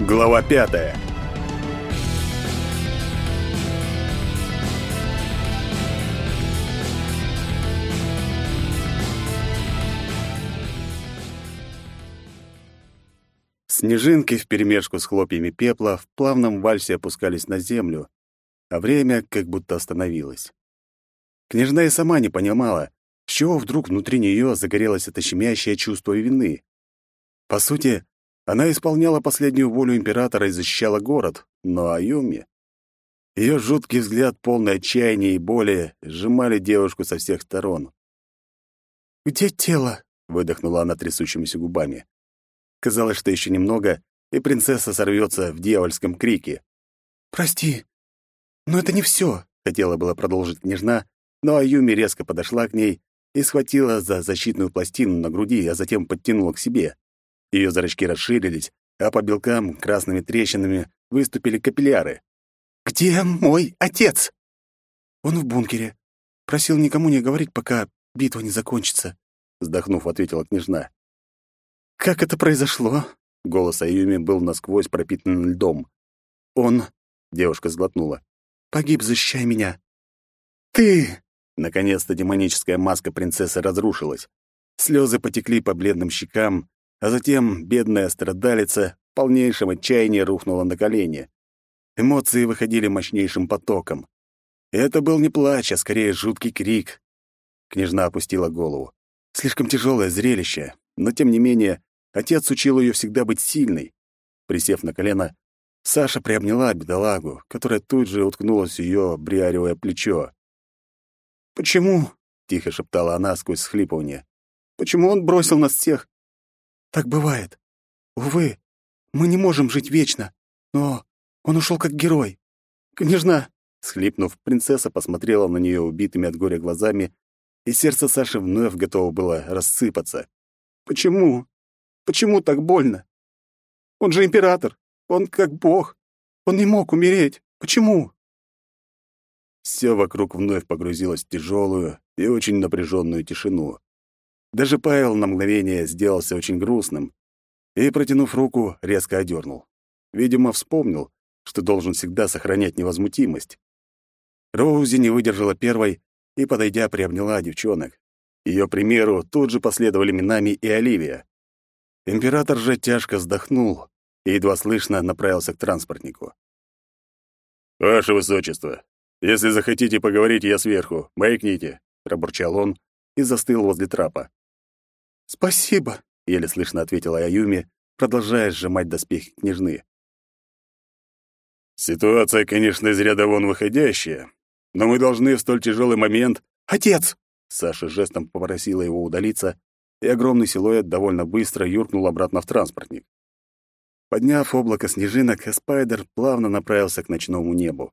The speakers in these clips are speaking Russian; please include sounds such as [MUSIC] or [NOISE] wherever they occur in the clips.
Глава пятая. Снежинки вперемешку с хлопьями пепла в плавном вальсе опускались на землю, а время как будто остановилось. Княжна и сама не понимала, с чего вдруг внутри нее загорелось это щемящее чувство вины. По сути, она исполняла последнюю волю императора и защищала город, но Аюми... Ее жуткий взгляд, полный отчаяния и боли, сжимали девушку со всех сторон. «Где тело?» — выдохнула она трясущимися губами. Казалось, что еще немного, и принцесса сорвется в дьявольском крике. «Прости, но это не все», — хотела было продолжить княжна, но Аюми резко подошла к ней и схватила за защитную пластину на груди, а затем подтянула к себе. Ее зрачки расширились, а по белкам красными трещинами выступили капилляры. «Где мой отец?» «Он в бункере. Просил никому не говорить, пока битва не закончится», — вздохнув, ответила княжна. «Как это произошло?» Голос Аюми был насквозь пропитан льдом. «Он...» — девушка сглотнула. «Погиб, защищай меня». «Ты...» Наконец-то демоническая маска принцессы разрушилась. Слезы потекли по бледным щекам, а затем бедная страдалица в полнейшем отчаянии рухнула на колени. Эмоции выходили мощнейшим потоком. Это был не плач, а скорее жуткий крик. Княжна опустила голову. Слишком тяжелое зрелище, но тем не менее отец учил ее всегда быть сильной. Присев на колено, Саша приобняла бедолагу, которая тут же уткнулась в ее бриаревое плечо. «Почему?» — тихо шептала она сквозь схлипывание. «Почему он бросил нас всех? Так бывает. Увы, мы не можем жить вечно, но он ушел как герой. Княжна, схлипнув, принцесса посмотрела на нее убитыми от горя глазами, и сердце Саши вновь готово было рассыпаться. Почему? Почему так больно? Он же император, он как бог. Он не мог умереть. Почему? Все вокруг вновь погрузилось в тяжелую и очень напряженную тишину. Даже Павел на мгновение сделался очень грустным и, протянув руку, резко одернул. Видимо, вспомнил, что должен всегда сохранять невозмутимость. Роузи не выдержала первой и, подойдя, приобняла девчонок. Ее примеру тут же последовали Минами и Оливия. Император же тяжко вздохнул и едва слышно направился к транспортнику. «Ваше Высочество, если захотите поговорить, я сверху. Маякните», — пробурчал он и застыл возле трапа. «Спасибо», — еле слышно ответила Аюми, продолжая сжимать доспехи княжны. «Ситуация, конечно, из ряда вон выходящая, но мы должны в столь тяжелый момент...» «Отец!» — Саша жестом попросила его удалиться, и огромный силуэт довольно быстро юркнул обратно в транспортник. Подняв облако снежинок, Спайдер плавно направился к ночному небу.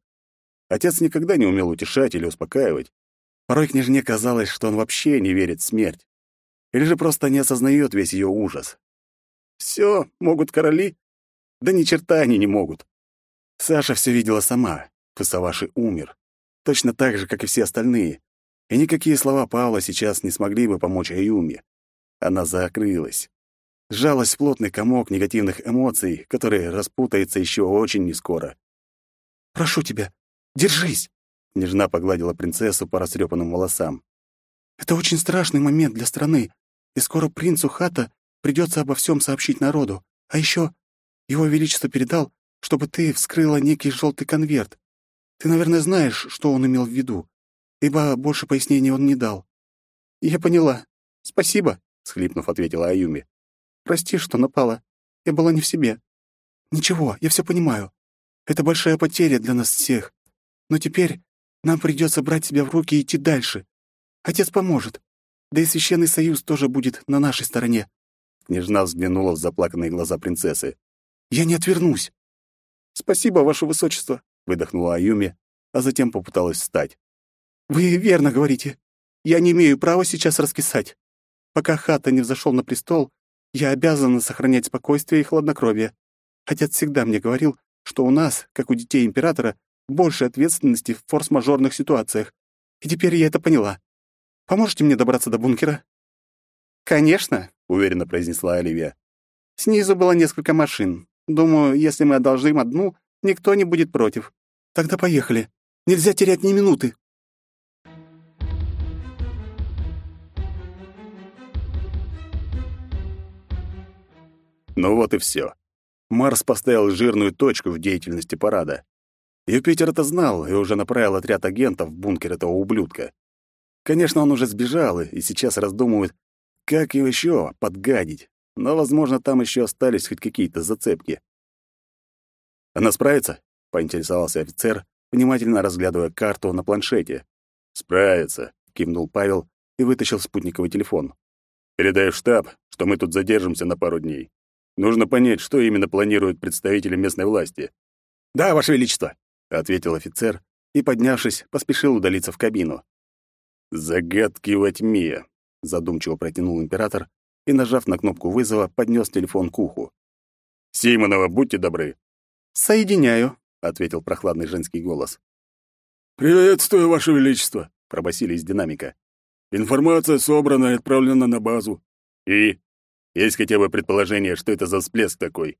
Отец никогда не умел утешать или успокаивать. Порой княжне казалось, что он вообще не верит в смерть или же просто не осознает весь ее ужас. Все могут короли? Да ни черта они не могут. Саша все видела сама. Фусаваши умер. Точно так же, как и все остальные. И никакие слова Павла сейчас не смогли бы помочь Аюме. Она закрылась. Сжалась в плотный комок негативных эмоций, который распутается еще очень нескоро. «Прошу тебя, держись!» Нежна погладила принцессу по растрепанным волосам. «Это очень страшный момент для страны, и скоро принцу Хата придется обо всем сообщить народу. А еще его величество передал, чтобы ты вскрыла некий желтый конверт. Ты, наверное, знаешь, что он имел в виду, ибо больше пояснений он не дал. Я поняла. Спасибо, схлипнув, ответила Аюми. Прости, что напала. Я была не в себе. Ничего, я все понимаю. Это большая потеря для нас всех. Но теперь нам придется брать себя в руки и идти дальше. Отец поможет. Да и Священный Союз тоже будет на нашей стороне». Княжна взглянула в заплаканные глаза принцессы. «Я не отвернусь». «Спасибо, Ваше Высочество», — выдохнула Аюми, а затем попыталась встать. «Вы верно говорите. Я не имею права сейчас раскисать. Пока Хата не взошел на престол, я обязана сохранять спокойствие и хладнокровие. Отец всегда мне говорил, что у нас, как у детей императора, больше ответственности в форс-мажорных ситуациях. И теперь я это поняла. Поможете мне добраться до бункера?» «Конечно», — уверенно произнесла Оливия. «Снизу было несколько машин. Думаю, если мы одолжим одну, никто не будет против. Тогда поехали. Нельзя терять ни минуты. Ну вот и все. Марс поставил жирную точку в деятельности парада. Юпитер это знал и уже направил отряд агентов в бункер этого ублюдка. Конечно, он уже сбежал и сейчас раздумывает, как его еще подгадить, но, возможно, там еще остались хоть какие-то зацепки. «Она справится?» — поинтересовался офицер, внимательно разглядывая карту на планшете. «Справится», — кивнул Павел и вытащил спутниковый телефон. «Передай в штаб, что мы тут задержимся на пару дней. Нужно понять, что именно планируют представители местной власти». «Да, Ваше Величество», — ответил офицер и, поднявшись, поспешил удалиться в кабину. «Загадки во тьме», — задумчиво протянул император и, нажав на кнопку вызова, поднес телефон к уху. «Симонова, будьте добры». «Соединяю», — ответил прохладный женский голос. «Приветствую, Ваше Величество», — пробасили из динамика. «Информация собрана и отправлена на базу». «И? Есть хотя бы предположение, что это за всплеск такой?»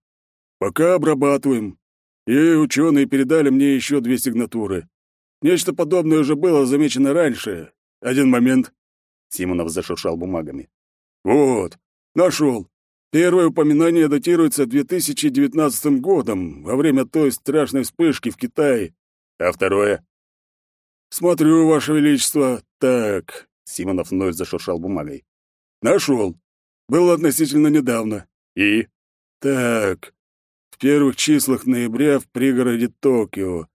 «Пока обрабатываем. И ученые передали мне еще две сигнатуры. Нечто подобное уже было замечено раньше. Один момент». Симонов зашуршал бумагами. «Вот, нашел. Первое упоминание датируется 2019 годом, во время той страшной вспышки в Китае. А второе? Смотрю, Ваше Величество. Так. Симонов вновь зашуршал бумагой. Нашел. Было относительно недавно. И? Так. В первых числах ноября в пригороде Токио.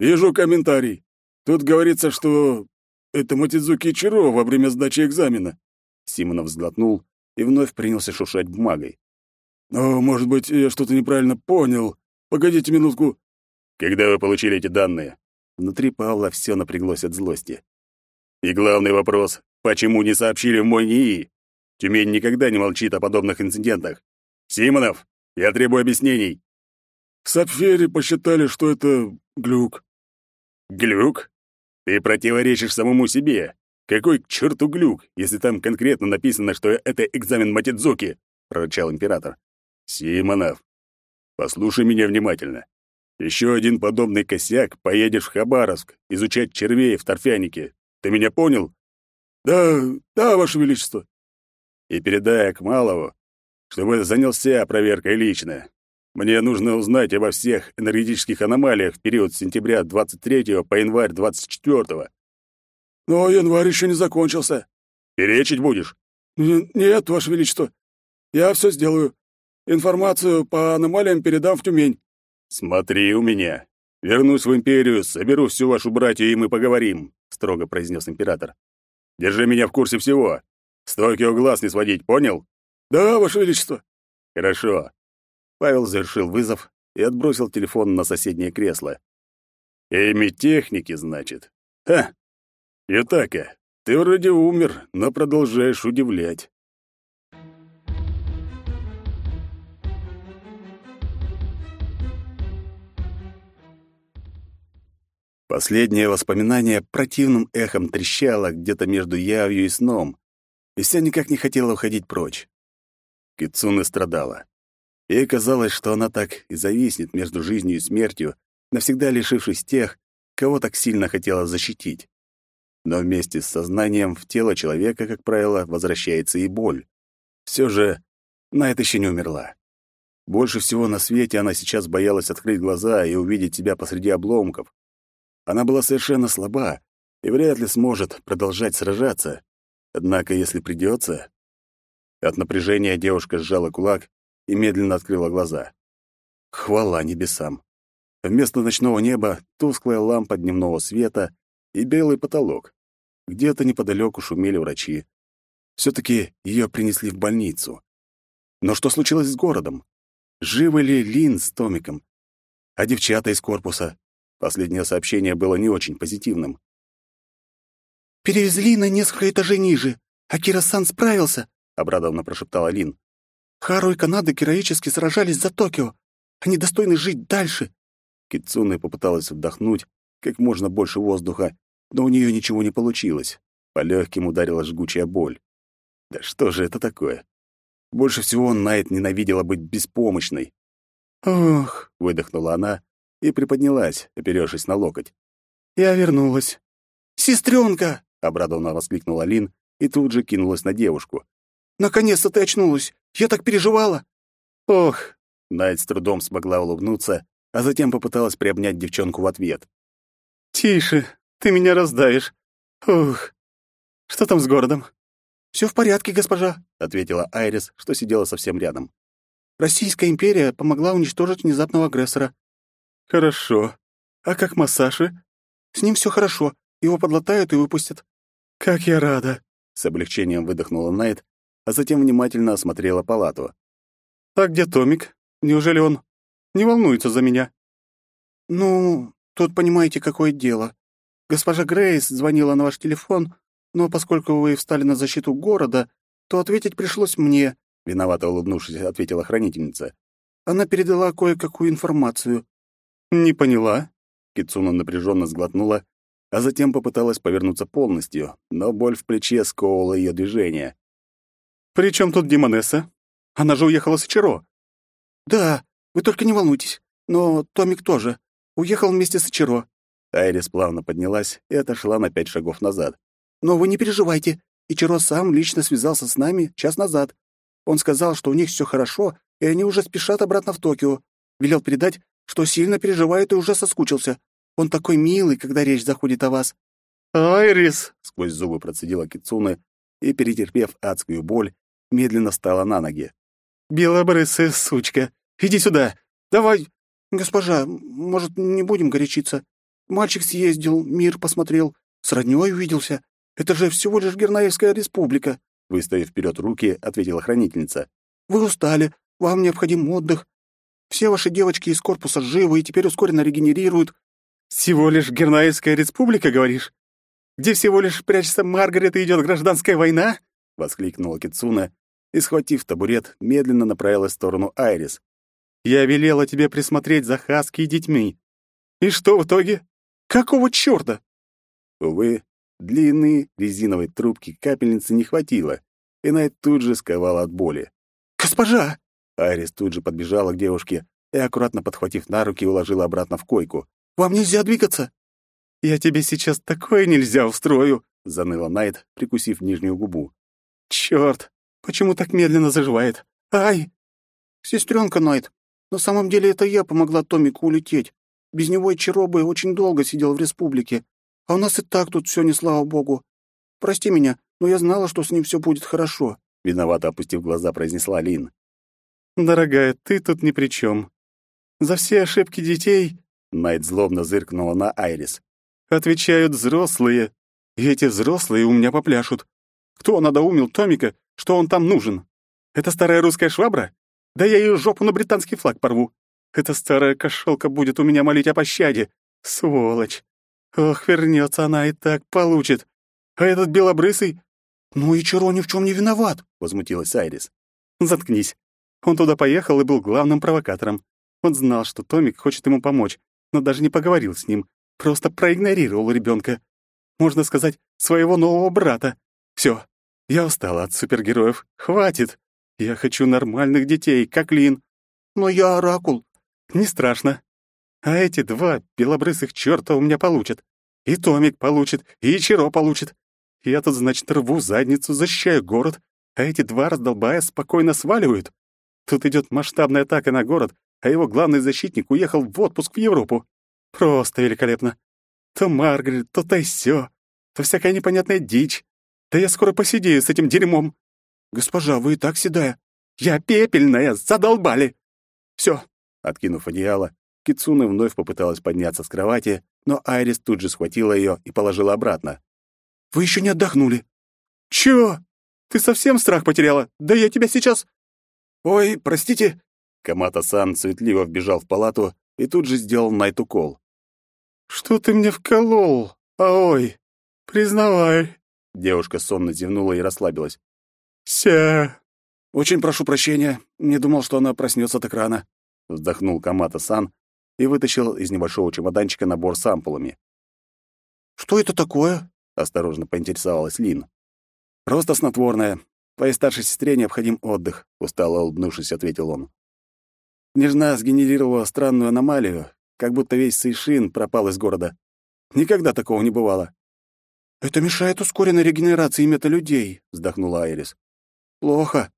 Вижу комментарий. Тут говорится, что это Матидзуки Чиро во время сдачи экзамена. Симонов сглотнул и вновь принялся шуршать бумагой. «О, может быть, я что-то неправильно понял. Погодите минутку». «Когда вы получили эти данные?» Внутри Павла все напряглось от злости. «И главный вопрос — почему не сообщили в мой НИИ? Тюмень никогда не молчит о подобных инцидентах. Симонов, я требую объяснений». В Сапфере посчитали, что это глюк. «Глюк? Ты противоречишь самому себе. Какой к черту глюк, если там конкретно написано, что это экзамен Матидзуки?» — прорычал император. «Симонов, послушай меня внимательно. Еще один подобный косяк, поедешь в Хабаровск изучать червей в торфянике. Ты меня понял?» «Да, да, Ваше Величество». «И передай Акмалову, чтобы занялся проверкой лично. Мне нужно узнать обо всех энергетических аномалиях в период с сентября 23 по январь 24 но январь еще не закончился. Перечить будешь? Н нет, Ваше Величество. Я все сделаю. Информацию по аномалиям передам в Тюмень. Смотри у меня. Вернусь в империю, соберу всю вашу братью, и мы поговорим, строго произнес император. Держи меня в курсе всего. С Токио глаз не сводить, понял? Да, Ваше Величество. Хорошо. Павел завершил вызов и отбросил телефон на соседнее кресло. Эми техники, значит. Ха, Итака, ты вроде умер, но продолжаешь удивлять. Последнее воспоминание противным эхом трещало где-то между явью и сном, и вся никак не хотела уходить прочь. Кицуны страдала. Ей казалось, что она так и зависнет между жизнью и смертью, навсегда лишившись тех, кого так сильно хотела защитить. Но вместе с сознанием в тело человека, как правило, возвращается и боль. Все же Найт еще не умерла. Больше всего на свете она сейчас боялась открыть глаза и увидеть себя посреди обломков. Она была совершенно слаба и вряд ли сможет продолжать сражаться. Однако, если придется... От напряжения девушка сжала кулак и медленно открыла глаза. Хвала небесам! Вместо ночного неба тусклая лампа дневного света и белый потолок. Где-то неподалеку шумели врачи. Все-таки ее принесли в больницу. Но что случилось с городом? Живы ли Лин с Томиком? А девчата из корпуса? Последнее сообщение было не очень позитивным. «Перевезли на несколько этажей ниже, а Кирасан справился», — обрадованно прошептала Лин. «Хару и Канада героически сражались за Токио. Они достойны жить дальше». Китсуне попыталась вдохнуть как можно больше воздуха, но у нее ничего не получилось. По легким ударила жгучая боль. Да что же это такое? Больше всего Найт ненавидела быть беспомощной. «Ох», — выдохнула она и приподнялась, оперёвшись на локоть. «Я вернулась». «Сестрёнка!» — обрадованно воскликнула Лин и тут же кинулась на девушку. «Наконец-то ты очнулась! Я так переживала!» «Ох!» — Найт с трудом смогла улыбнуться, а затем попыталась приобнять девчонку в ответ. «Тише, ты меня раздавишь. Ух! Что там с городом?» «Все в порядке, госпожа», — ответила Айрис, что сидела совсем рядом. «Российская империя помогла уничтожить внезапного агрессора». «Хорошо. А как Массаши?» «С ним все хорошо. Его подлатают и выпустят». «Как я рада!» — с облегчением выдохнула Найт, а затем внимательно осмотрела палату. «А где Томик? Неужели он не волнуется за меня?» «Ну, тут понимаете, какое дело. Госпожа Грейс звонила на ваш телефон, но поскольку вы встали на защиту города, то ответить пришлось мне», — виновато улыбнувшись, ответила хранительница. «Она передала кое-какую информацию». «Не поняла?» Кицуна напряженно сглотнула, а затем попыталась повернуться полностью, но боль в плече сковывала ее движение. «При чем тут Димонесса? Она же уехала с Ичиро». «Да, вы только не волнуйтесь. Но Томик тоже. Уехал вместе с Ичиро». Айрис плавно поднялась и отошла на пять шагов назад. «Но вы не переживайте. Ичиро сам лично связался с нами час назад. Он сказал, что у них все хорошо, и они уже спешат обратно в Токио. Велел передать, что сильно переживает и уже соскучился. Он такой милый, когда речь заходит о вас». «Айрис!» — сквозь зубы процедила Кицуна и, перетерпев адскую боль, медленно встала на ноги. «Белобрысая сучка! Иди сюда! Давай!» «Госпожа, может, не будем горячиться? Мальчик съездил, мир посмотрел, с роднёй увиделся. Это же всего лишь Гернаевская республика!» Выставив вперед руки, ответила хранительница. «Вы устали, вам необходим отдых. Все ваши девочки из корпуса живы и теперь ускоренно регенерируют. «Всего лишь Гернаевская республика, говоришь? Где всего лишь прячется Маргарет и идет гражданская война?» — воскликнула Кицуна и, схватив табурет, медленно направилась в сторону Айрис. «Я велела тебе присмотреть за Хаски и детьми. И что в итоге? Какого чёрта?» Увы, длинной резиновой трубки капельницы не хватило, и Найт тут же сковала от боли. «Госпожа!» Айрис тут же подбежала к девушке и, аккуратно подхватив на руки, уложила обратно в койку. Вам нельзя двигаться!» «Я тебе сейчас такое нельзя устрою!» — заныла Найт, прикусив нижнюю губу. «Чёрт! Почему так медленно заживает? Ай!» «Сестрёнка Найт, на самом деле это я помогла Томику улететь. Без него и Чаробы очень долго сидел в республике. А у нас и так тут всё не слава богу. Прости меня, но я знала, что с ним всё будет хорошо», — виновато опустив глаза, произнесла Лин. «Дорогая, ты тут ни при чём. За все ошибки детей Найт злобно зыркнула на Айрис. «Отвечают взрослые. И эти взрослые у меня попляшут. Кто надоумил Томика, что он там нужен? Это старая русская швабра? Да я ее жопу на британский флаг порву. Эта старая кошелка будет у меня молить о пощаде. Сволочь. Ох, вернется она и так получит. А этот белобрысый... Ну и Чаро ни в чем не виноват, возмутилась Айрис. Заткнись. Он туда поехал и был главным провокатором. Он знал, что Томик хочет ему помочь, но даже не поговорил с ним, просто проигнорировал ребенка. Можно сказать, своего нового брата. Все, я устала от супергероев. Хватит. Я хочу нормальных детей, как Лин. Но я оракул. Не страшно. А эти два белобрысых чёрта у меня получат. И Томик получит, и Чиро получит. Я тут, значит, рву задницу, защищаю город, а эти два раздолбая спокойно сваливают. Тут идет масштабная атака на город, а его главный защитник уехал в отпуск в Европу. Просто великолепно. То Маргарет, то Тайсё, то всякая непонятная дичь. Да я скоро посидею с этим дерьмом. Госпожа, вы и так седая. Я пепельная, задолбали. Все. Откинув одеяло, Кицуна вновь попыталась подняться с кровати, но Айрис тут же схватила ее и положила обратно. «Вы еще не отдохнули». «Чего? Ты совсем страх потеряла? Да я тебя сейчас...» «Ой, простите, Камата-сан суетливо вбежал в палату и тут же сделал Найт укол. «Что ты мне вколол? Аой, признавай!» Девушка сонно зевнула и расслабилась. «Ся!» «Очень прошу прощения, не думал, что она проснется так рано», — вздохнул Камата-сан и вытащил из небольшого чемоданчика набор с ампулами. «Что это такое?» — осторожно поинтересовалась Лин. «Просто снотворное. Твоей старшей сестре необходим отдых», — устало улыбнувшись, ответил он. Княжна сгенерировала странную аномалию, как будто весь Сейшин пропал из города. Никогда такого не бывало. «Это мешает ускоренной регенерации металюдей», — вздохнула Айрис. «Плохо».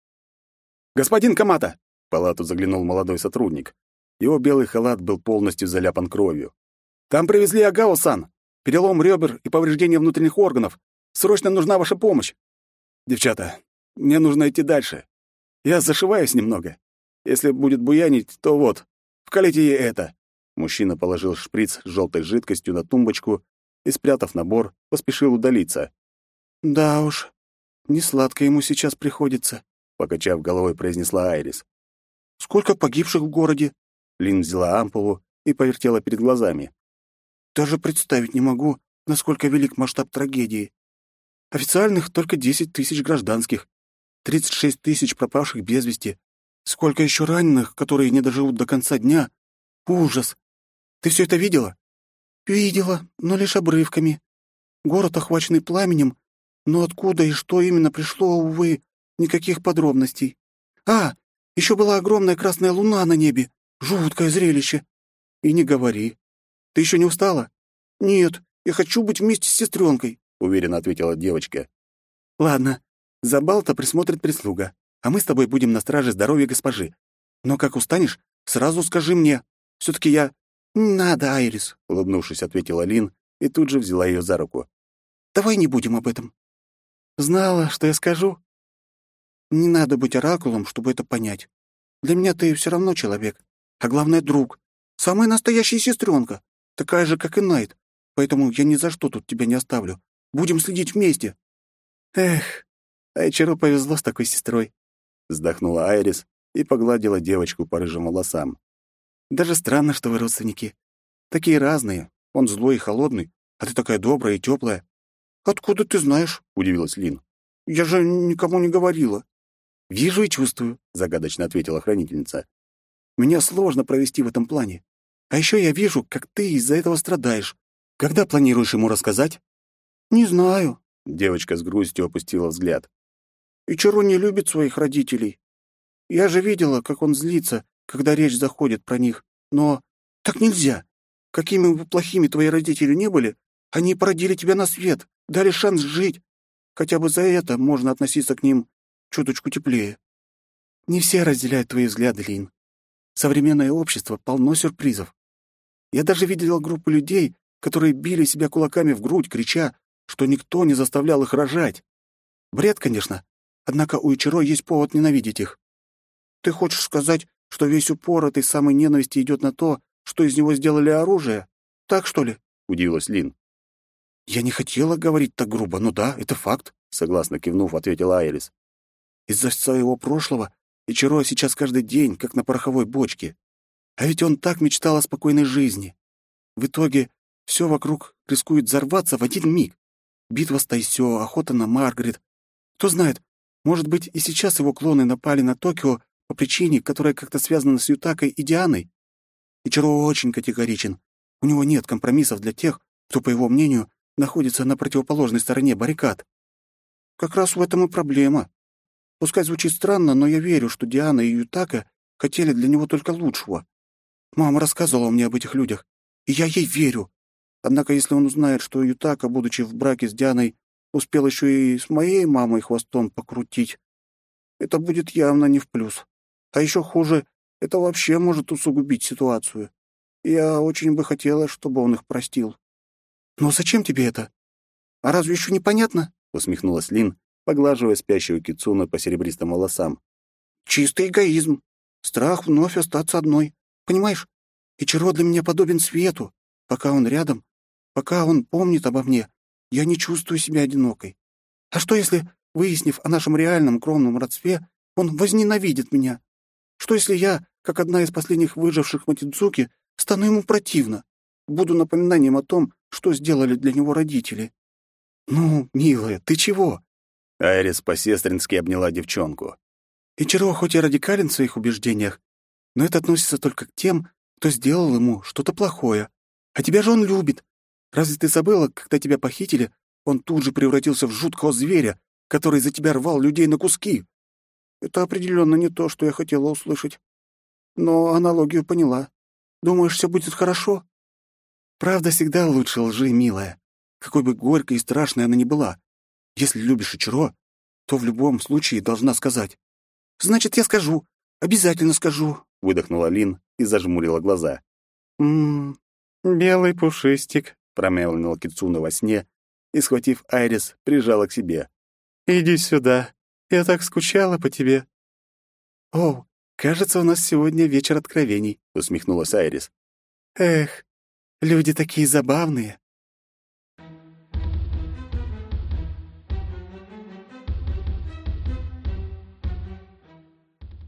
«Господин Камата!» — в палату заглянул молодой сотрудник. Его белый халат был полностью заляпан кровью. «Там привезли Агао-сан. Перелом ребер и повреждение внутренних органов. Срочно нужна ваша помощь. Девчата, мне нужно идти дальше. Я зашиваюсь немного. Если будет буянить, то вот, вкалите ей это». Мужчина положил шприц с желтой жидкостью на тумбочку и, спрятав набор, поспешил удалиться. «Да уж, не сладко ему сейчас приходится», — покачав головой, произнесла Айрис. «Сколько погибших в городе?» Лин взяла ампулу и повертела перед глазами. «Даже представить не могу, насколько велик масштаб трагедии. Официальных только 10 тысяч гражданских, 36 тысяч пропавших без вести. Сколько еще раненых, которые не доживут до конца дня? Ужас! Ты все это видела?» «Видела, но лишь обрывками. Город, охваченный пламенем, но откуда и что именно пришло, увы, никаких подробностей. А, еще была огромная красная луна на небе. Жуткое зрелище. И не говори. Ты еще не устала? Нет, я хочу быть вместе с сестренкой, уверенно ответила девочка. Ладно, за Балта присмотрит прислуга, а мы с тобой будем на страже здоровья госпожи. Но как устанешь, сразу скажи мне. все таки я «Надо, Айрис», — улыбнувшись, ответила Лин и тут же взяла ее за руку. «Давай не будем об этом». «Знала, что я скажу?» «Не надо быть оракулом, чтобы это понять. Для меня ты все равно человек, а главное — друг. Самая настоящая сестренка, такая же, как и Найт. Поэтому я ни за что тут тебя не оставлю. Будем следить вместе». «Эх, Айчару повезло с такой сестрой», — вздохнула Айрис и погладила девочку по рыжим волосам. Даже странно, что вы родственники. Такие разные. Он злой и холодный, а ты такая добрая и теплая. Откуда ты знаешь? удивилась Лин. Я же никому не говорила. Вижу и чувствую, загадочно ответила хранительница. Меня сложно провести в этом плане. А еще я вижу, как ты из-за этого страдаешь. Когда планируешь ему рассказать? Не знаю. Девочка с грустью опустила взгляд. Ичаро не любит своих родителей. Я же видела, как он злится, когда речь заходит про них. Но так нельзя. Какими бы плохими твои родители не были, они породили тебя на свет, дали шанс жить. Хотя бы за это можно относиться к ним чуточку теплее. Не все разделяют твои взгляды, Лин. Современное общество полно сюрпризов. Я даже видел группу людей, которые били себя кулаками в грудь, крича, что никто не заставлял их рожать. Бред, конечно, однако у Ичиро есть повод ненавидеть их. Ты хочешь сказать, что весь упор этой самой ненависти идет на то, что из него сделали оружие? Так, что ли?» — удивилась Лин. «Я не хотела говорить так грубо, но да, это факт», — согласно кивнув, ответила Айрис. «Из-за своего прошлого Ичиро сейчас каждый день, как на пороховой бочке. А ведь он так мечтал о спокойной жизни. В итоге все вокруг рискует взорваться в один миг. Битва с Тайсё, охота на Маргарет. Кто знает, может быть, и сейчас его клоны напали на Токио по причине, которая как-то связана с Ютакой и Дианой. Ичиро очень категоричен. У него нет компромиссов для тех, кто, по его мнению, находится на противоположной стороне баррикад. Как раз в этом и проблема. Пускай звучит странно, но я верю, что Диана и Ютака хотели для него только лучшего. Мама рассказывала мне об этих людях, и я ей верю. Однако если он узнает, что Ютака, будучи в браке с Дианой, успел еще и с моей мамой хвостом покрутить, это будет явно не в плюс. А еще хуже, это вообще может усугубить ситуацию. Я очень бы хотела, чтобы он их простил. «Но зачем тебе это? А разве еще непонятно?» — усмехнулась Лин, поглаживая спящую Кицуна по серебристым волосам. «Чистый эгоизм. Страх вновь остаться одной. Понимаешь? Ичиро для меня подобен свету. Пока он рядом, пока он помнит обо мне, я не чувствую себя одинокой. А что, если, выяснив о нашем реальном кровном родстве, он возненавидит меня? Что если я, как одна из последних выживших Матидзуки, стану ему противна? Буду напоминанием о том, что сделали для него родители. «Ну, милая, ты чего?» Айрис по-сестрински обняла девчонку. Ичиро хоть и радикален в своих убеждениях, но это относится только к тем, кто сделал ему что-то плохое. А тебя же он любит. Разве ты забыла, когда тебя похитили, он тут же превратился в жуткого зверя, который за тебя рвал людей на куски? Это определенно не то, что я хотела услышать. но аналогию поняла. Думаешь, все будет хорошо?» «Правда всегда лучше лжи, милая, какой бы горькой и страшной она ни была. Если любишь Ичиро, то в любом случае должна сказать. «Значит, я скажу. Обязательно скажу», — выдохнула Лин и зажмурила глаза. «М-м, белый пушистик», — промямлила Кицуна во сне и, схватив Айрис, прижала к себе. «Иди сюда. Я так скучала по тебе». «О, кажется, у нас сегодня вечер откровений», — усмехнулась Айрис. «Эх, люди такие забавные».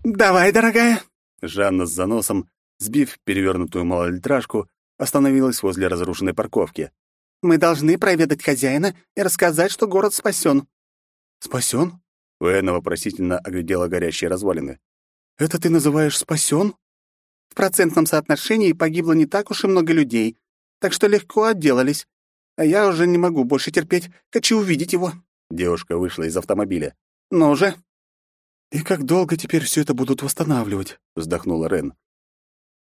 «Давай, дорогая!» Жанна с заносом, сбив перевернутую малолитражку, остановилась возле разрушенной парковки. «Мы должны проведать хозяина и рассказать, что город спасен». «Спасен?» Уэна вопросительно оглядела горящие развалины. «Это ты называешь спасен?» «В процентном соотношении погибло не так уж и много людей, так что легко отделались. А я уже не могу больше терпеть, хочу увидеть его». Девушка вышла из автомобиля. «Ну же!» «И как долго теперь все это будут восстанавливать?» — вздохнула Рен.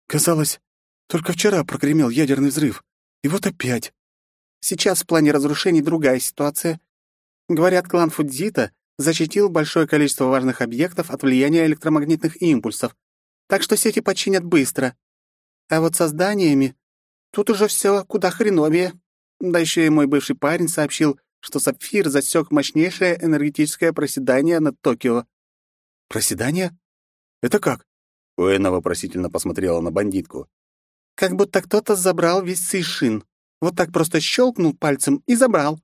«Казалось, только вчера прогремел ядерный взрыв, и вот опять. Сейчас в плане разрушений другая ситуация. Говорят, клан Фудзита защитил большое количество важных объектов от влияния электромагнитных импульсов, так что сети починят быстро. А вот со зданиями тут уже все куда хреновее. Да еще и мой бывший парень сообщил, что Сапфир засек мощнейшее энергетическое проседание над Токио. «Проседание? Это как?» Уэна вопросительно посмотрела на бандитку. «Как будто кто-то забрал весь Сейшин. Вот так просто щелкнул пальцем и забрал.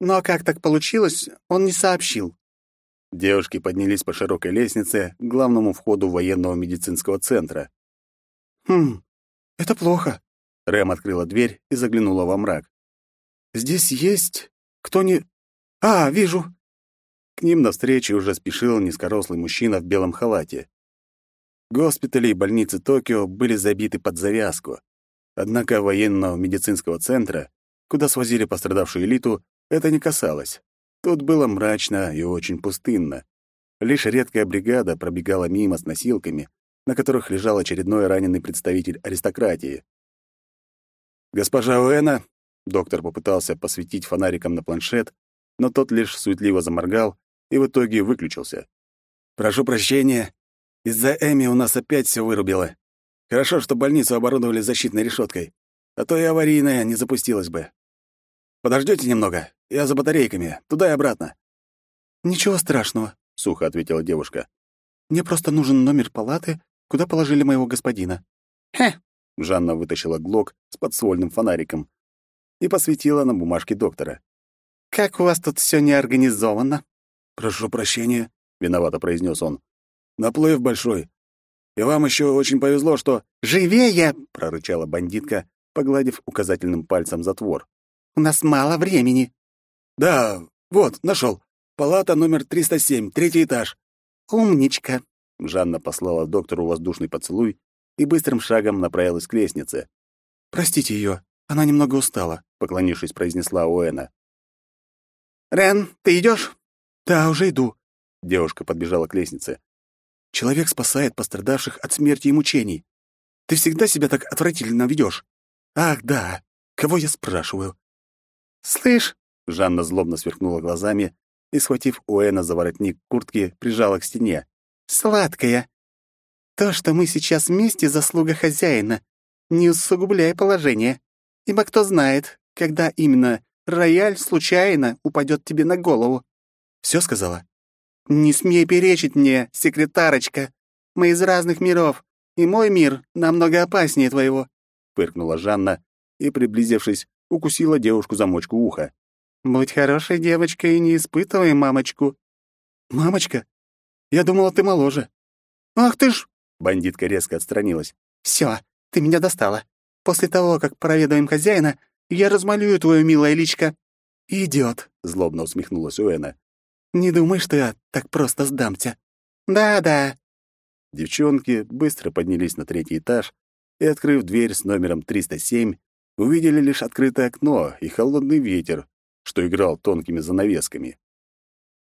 Но как так получилось, он не сообщил». Девушки поднялись по широкой лестнице к главному входу военного медицинского центра. «Хм, это плохо». Рэм открыла дверь и заглянула во мрак. «Здесь есть кто не... А, вижу. К ним навстречу уже спешил низкорослый мужчина в белом халате. Госпитали и больницы Токио были забиты под завязку. Однако военного медицинского центра, куда свозили пострадавшую элиту, это не касалось. Тут было мрачно и очень пустынно. Лишь редкая бригада пробегала мимо с носилками, на которых лежал очередной раненый представитель аристократии. «Госпожа Уэна», — доктор попытался посветить фонариком на планшет, но тот лишь суетливо заморгал и в итоге выключился. «Прошу прощения. Из-за Эми у нас опять все вырубило. Хорошо, что больницу оборудовали защитной решеткой, а то и аварийная не запустилась бы. Подождете немного? Я за батарейками, туда и обратно». «Ничего страшного», — сухо ответила девушка. «Мне просто нужен номер палаты, куда положили моего господина». «Хе!» — Жанна вытащила глок с подствольным фонариком и посветила на бумажке доктора. «Как у вас тут все неорганизовано?» «Прошу прощения», — виновато произнес он. «Наплыв большой. И вам еще очень повезло, что...» «Живее!» — прорычала бандитка, погладив указательным пальцем затвор. «У нас мало времени». «Да, вот, нашел. Палата номер 307, третий этаж». «Умничка!» — Жанна послала доктору воздушный поцелуй и быстрым шагом направилась к лестнице. «Простите ее, она немного устала», — поклонившись, произнесла Уэна. «Рен, ты идешь? «Да, уже иду». Девушка подбежала к лестнице. «Человек спасает пострадавших от смерти и мучений. Ты всегда себя так отвратительно ведешь. Ах, да. Кого я спрашиваю?» «Слышь!» — Жанна злобно сверкнула глазами и, схватив Уэна за воротник куртки, прижала к стене. «Сладкая! То, что мы сейчас вместе, заслуга хозяина. Не усугубляй положение. Ибо кто знает, когда именно рояль случайно упадет тебе на голову. Все сказала? Не смей перечить мне, секретарочка. Мы из разных миров, и мой мир намного опаснее твоего. Пыркнула Жанна и, приблизившись, укусила девушку за мочку уха. Будь хорошей девочкой и не испытывай мамочку. Мамочка? Я думала, ты моложе. Ах ты ж... Бандитка резко отстранилась. Все, ты меня достала. После того, как проведаем хозяина, я размалюю твою милое личко». «Идёт», — злобно усмехнулась Уэна. «Не думай, что я так просто сдамся». «Да-да». Девчонки быстро поднялись на третий этаж и, открыв дверь с номером 307, увидели лишь открытое окно и холодный ветер, что играл тонкими занавесками.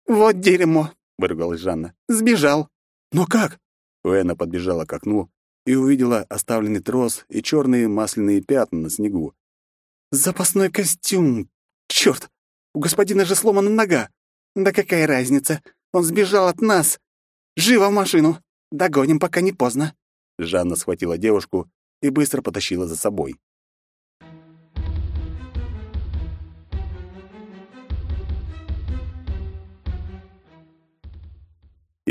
«Вот дерьмо!» — выругалась Жанна. «Сбежал!» «Но как?» Уэна подбежала к окну и увидела оставленный трос и черные масляные пятна на снегу. «Запасной костюм! Черт! У господина же сломана нога! Да какая разница? Он сбежал от нас! Живо в машину! Догоним, пока не поздно!» Жанна схватила девушку и быстро потащила за собой.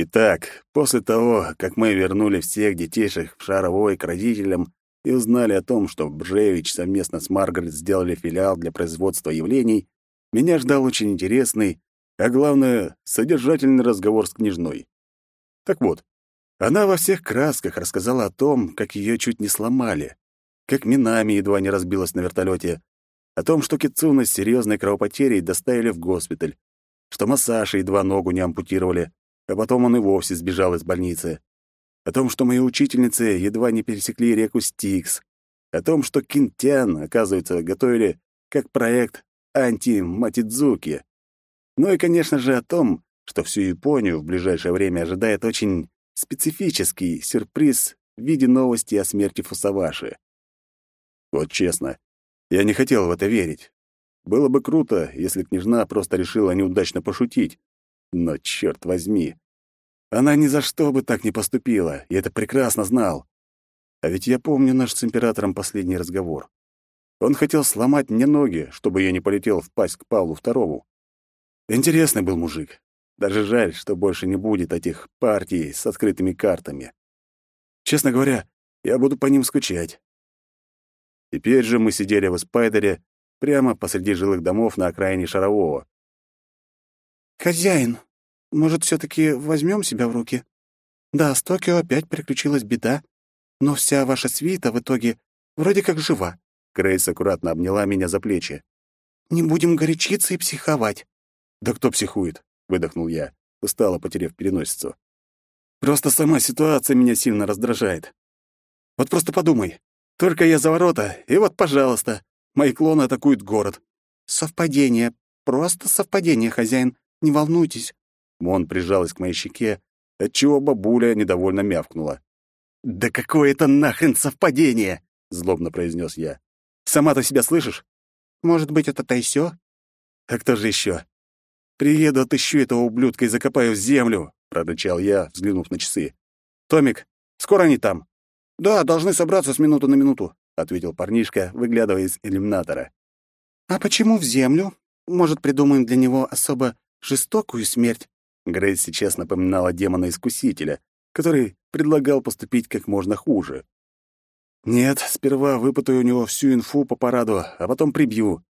Итак, после того, как мы вернули всех детейших в Шаровой к родителям и узнали о том, что Бжевич совместно с Маргарет сделали филиал для производства явлений, меня ждал очень интересный, а главное, содержательный разговор с княжной. Так вот, она во всех красках рассказала о том, как ее чуть не сломали, как Минами едва не разбилась на вертолете, о том, что Кицуна с серьезной кровопотерей доставили в госпиталь, что Масаши едва ногу не ампутировали, а потом он и вовсе сбежал из больницы, о том, что мои учительницы едва не пересекли реку Стикс, о том, что Кинтян, оказывается, готовили как проект анти-Матидзуки. Ну и, конечно же, о том, что всю Японию в ближайшее время ожидает очень специфический сюрприз в виде новости о смерти Фусаваши. Вот честно, я не хотел в это верить. Было бы круто, если княжна просто решила неудачно пошутить. Но, черт возьми, она ни за что бы так не поступила, и это прекрасно знал. А ведь я помню наш с императором последний разговор. Он хотел сломать мне ноги, чтобы я не полетел в пасть к Павлу Второму. Интересный был мужик. Даже жаль, что больше не будет этих партий с открытыми картами. Честно говоря, я буду по ним скучать. Теперь же мы сидели в Спайдере прямо посреди жилых домов на окраине Шарового. «Хозяин, может, все таки возьмем себя в руки? Да, с Токио опять приключилась беда, но вся ваша свита в итоге вроде как жива». Грейс аккуратно обняла меня за плечи. «Не будем горячиться и психовать». «Да кто психует?» — выдохнул я, устало потеряв переносицу. «Просто сама ситуация меня сильно раздражает. Вот просто подумай. Только я за ворота, и вот, пожалуйста, мои клоны атакуют город». «Совпадение. Просто совпадение, хозяин. Не волнуйтесь». Мон прижалась к моей щеке, отчего бабуля недовольно мявкнула. «Да какое это нахрен совпадение!» — злобно произнес я. «Сама ты себя слышишь?» «Может быть, это Тайсё?» «А кто же еще? Приеду, отыщу этого ублюдка и закопаю в землю!» — прорычал я, взглянув на часы. «Томик, скоро они там?» «Да, должны собраться с минуты на минуту», — ответил парнишка, выглядывая из иллюминатора. «А почему в землю? Может, придумаем для него особо жестокую смерть?» Грейс сейчас напоминала демона-искусителя, который предлагал поступить как можно хуже. «Нет, сперва выпытаю у него всю инфу по параду, а потом прибью.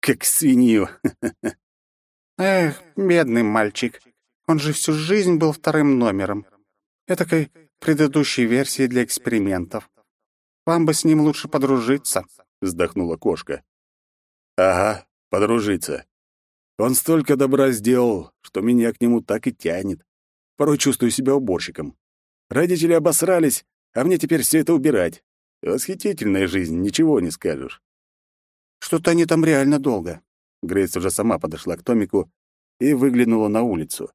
Как свинью!» [LAUGHS] «Эх, бедный мальчик. Он же всю жизнь был вторым номером. Этакой предыдущей версии для экспериментов. Вам бы с ним лучше подружиться», — вздохнула кошка. «Ага, подружиться. Он столько добра сделал, что меня к нему так и тянет. Порой чувствую себя уборщиком. Родители обосрались, а мне теперь все это убирать. Восхитительная жизнь, ничего не скажешь. Что-то они там реально долго. Грейс уже сама подошла к Томику и выглянула на улицу.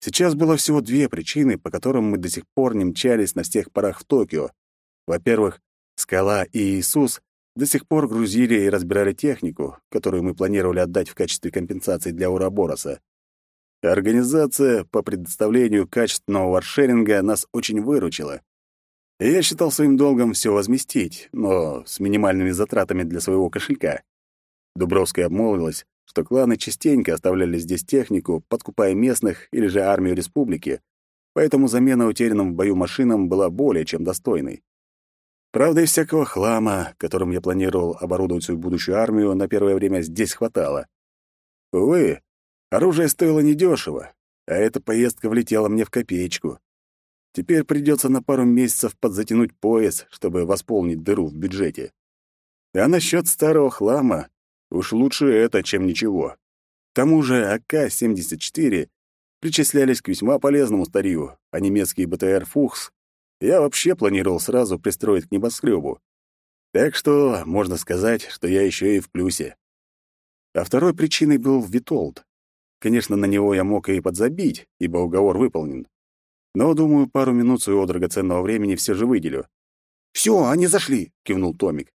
Сейчас было всего две причины, по которым мы до сих пор не мчались на всех парах в Токио. Во-первых, Скала и Иисус до сих пор грузили и разбирали технику, которую мы планировали отдать в качестве компенсации для Урабороса. Организация по предоставлению качественного варшеринга нас очень выручила. Я считал своим долгом все возместить, но с минимальными затратами для своего кошелька. Дубровская обмолвилась, что кланы частенько оставляли здесь технику, подкупая местных или же армию республики, поэтому замена утерянным в бою машинам была более чем достойной. Правда, и всякого хлама, которым я планировал оборудовать свою будущую армию, на первое время здесь хватало. Увы, оружие стоило недешево, а эта поездка влетела мне в копеечку. Теперь придется на пару месяцев подзатянуть пояс, чтобы восполнить дыру в бюджете. А насчет старого хлама, уж лучше это, чем ничего. К тому же АК-74 причислялись к весьма полезному старью, а немецкий БТР «Фухс» я вообще планировал сразу пристроить к небоскребу. Так что можно сказать, что я еще и в плюсе. А второй причиной был Витолд. Конечно, на него я мог и подзабить, ибо уговор выполнен. Но, думаю, пару минут своего драгоценного времени все же выделю. «Все, они зашли», — кивнул Томик.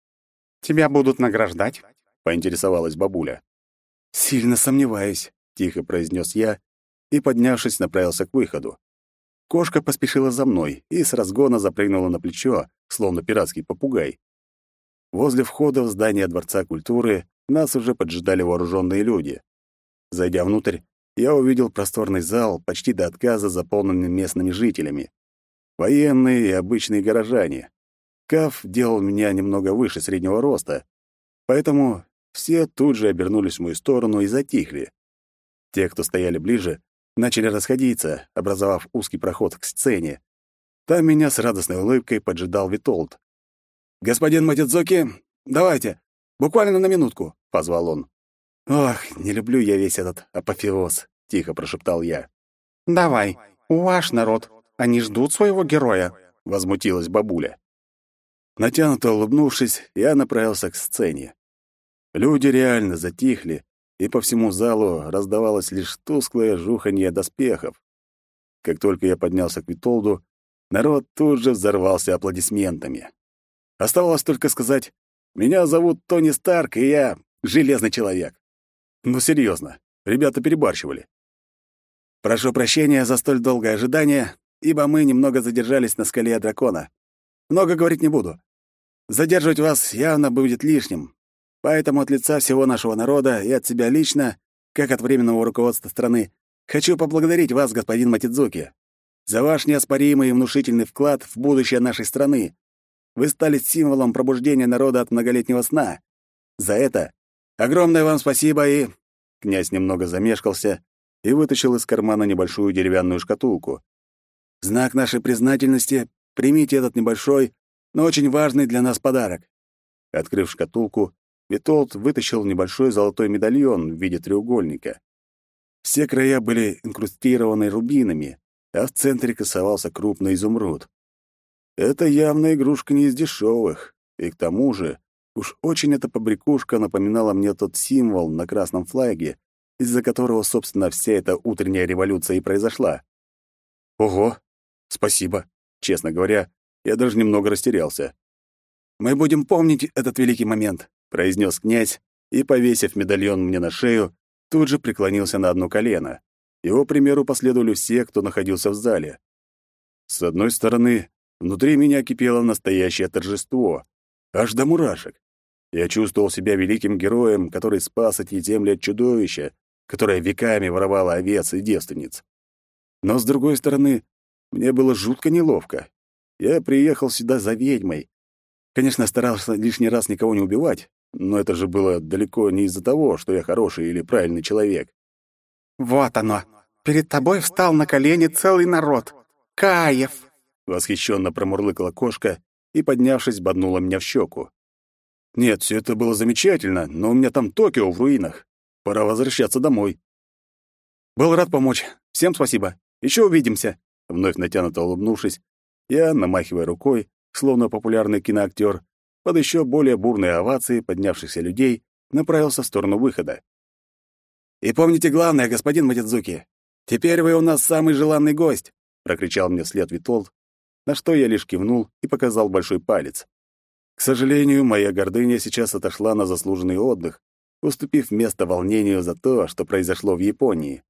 «Тебя будут награждать?» — поинтересовалась бабуля. «Сильно сомневаюсь», — тихо произнес я и, поднявшись, направился к выходу. Кошка поспешила за мной и с разгона запрыгнула на плечо, словно пиратский попугай. Возле входа в здание Дворца культуры нас уже поджидали вооруженные люди. Зайдя внутрь, я увидел просторный зал, почти до отказа заполненный местными жителями. Военные и обычные горожане. Каф делал меня немного выше среднего роста, поэтому все тут же обернулись в мою сторону и затихли. Те, кто стояли ближе, начали расходиться, образовав узкий проход к сцене. Там меня с радостной улыбкой поджидал Витолд. «Господин Матидзоки, давайте, буквально на минутку», — позвал он. «Ох, не люблю я весь этот апофеоз», — тихо прошептал я. «Давай, ваш народ, они ждут своего героя», — возмутилась бабуля. Натянуто улыбнувшись, я направился к сцене. Люди реально затихли, и по всему залу раздавалось лишь тусклое жуханье доспехов. Как только я поднялся к Витолду, народ тут же взорвался аплодисментами. Оставалось только сказать «Меня зовут Тони Старк, и я Железный Человек». Ну, серьезно, ребята перебарщивали. Прошу прощения за столь долгое ожидание, ибо мы немного задержались на скале дракона. Много говорить не буду. Задерживать вас явно будет лишним. Поэтому от лица всего нашего народа и от себя лично, как от временного руководства страны, хочу поблагодарить вас, господин Матидзуки, за ваш неоспоримый и внушительный вклад в будущее нашей страны. Вы стали символом пробуждения народа от многолетнего сна. За это огромное вам спасибо и...» Князь немного замешкался и вытащил из кармана небольшую деревянную шкатулку. «В знак нашей признательности примите этот небольшой, но очень важный для нас подарок». Открыв шкатулку, Витолд вытащил небольшой золотой медальон в виде треугольника. Все края были инкрустированы рубинами, а в центре красовался крупный изумруд. Это явно игрушка не из дешевых, и к тому же уж очень эта побрякушка напоминала мне тот символ на красном флаге, из-за которого, собственно, вся эта утренняя революция и произошла. Ого, спасибо. Честно говоря, я даже немного растерялся. «Мы будем помнить этот великий момент», — произнес князь, и, повесив медальон мне на шею, тут же преклонился на одно колено. Его примеру последовали все, кто находился в зале. С одной стороны, внутри меня кипело настоящее торжество, аж до мурашек. Я чувствовал себя великим героем, который спас эти земли от чудовища, которое веками воровало овец и девственниц. Но, с другой стороны, мне было жутко неловко. Я приехал сюда за ведьмой. Конечно, старался лишний раз никого не убивать, но это же было далеко не из-за того, что я хороший или правильный человек. «Вот оно! Перед тобой встал на колени целый народ! Каев!» Восхищенно промурлыкала кошка и, поднявшись, боднула меня в щеку. «Нет, все это было замечательно, но у меня там Токио в руинах. Пора возвращаться домой». «Был рад помочь. Всем спасибо. Еще увидимся!» Вновь натянуто улыбнувшись, я, намахивая рукой, словно популярный киноактер, под еще более бурные овации поднявшихся людей, направился в сторону выхода. «И помните главное, господин Матидзуки, теперь вы у нас самый желанный гость!» — прокричал мне вслед Витолд, на что я лишь кивнул и показал большой палец. К сожалению, моя гордыня сейчас отошла на заслуженный отдых, уступив место волнению за то, что произошло в Японии.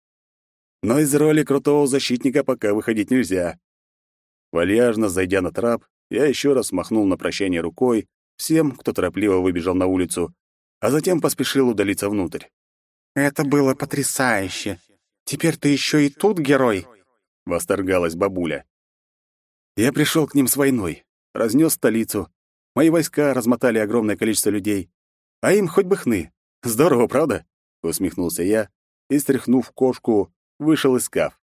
Но из роли крутого защитника пока выходить нельзя. Вальяжно зайдя на трап, я еще раз махнул на прощание рукой всем, кто торопливо выбежал на улицу, а затем поспешил удалиться внутрь. «Это было потрясающе! Теперь ты еще и тут герой!» — восторгалась бабуля. Я пришел к ним с войной, разнес столицу. Мои войска размотали огромное количество людей. А им хоть бы хны. Здорово, правда? Усмехнулся я и, стряхнув кошку, вышел из скаф.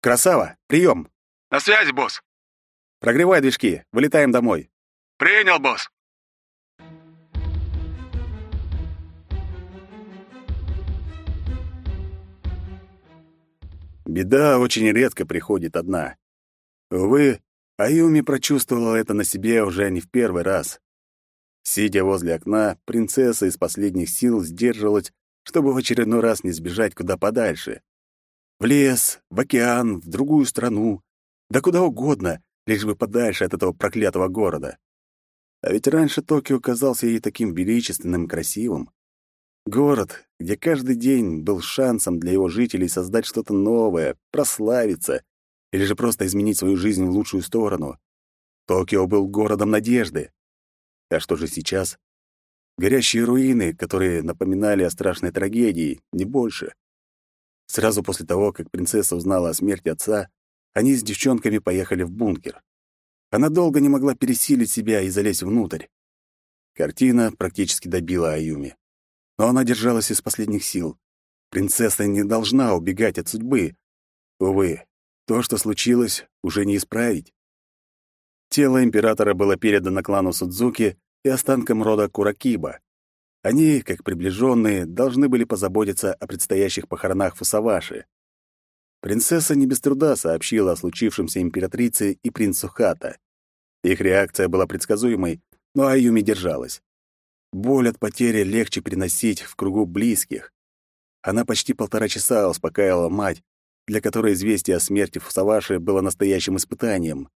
«Красава! Прием!» «На связи, босс!» Прогревай движки, вылетаем домой. Принял, босс. Беда очень редко приходит одна. Увы, Аюми прочувствовала это на себе уже не в первый раз. Сидя возле окна, принцесса из последних сил сдерживалась, чтобы в очередной раз не сбежать куда подальше. В лес, в океан, в другую страну, Да куда угодно, лишь бы подальше от этого проклятого города. А ведь раньше Токио казался ей таким величественным и красивым. Город, где каждый день был шансом для его жителей создать что-то новое, прославиться или же просто изменить свою жизнь в лучшую сторону. Токио был городом надежды. А что же сейчас? Горящие руины, которые напоминали о страшной трагедии, не больше. Сразу после того, как принцесса узнала о смерти отца, они с девчонками поехали в бункер. Она долго не могла пересилить себя и залезть внутрь. Картина практически добила Аюми. Но она держалась из последних сил. Принцесса не должна убегать от судьбы. Увы, то, что случилось, уже не исправить. Тело императора было передано клану Судзуки и останкам рода Куракиба. Они, как приближенные, должны были позаботиться о предстоящих похоронах Фусаваши. Принцесса не без труда сообщила о случившемся императрице и принцу Хата. Их реакция была предсказуемой, но Аюми держалась. Боль от потери легче переносить в кругу близких. Она почти полтора часа успокаивала мать, для которой известие о смерти Фусаваши было настоящим испытанием.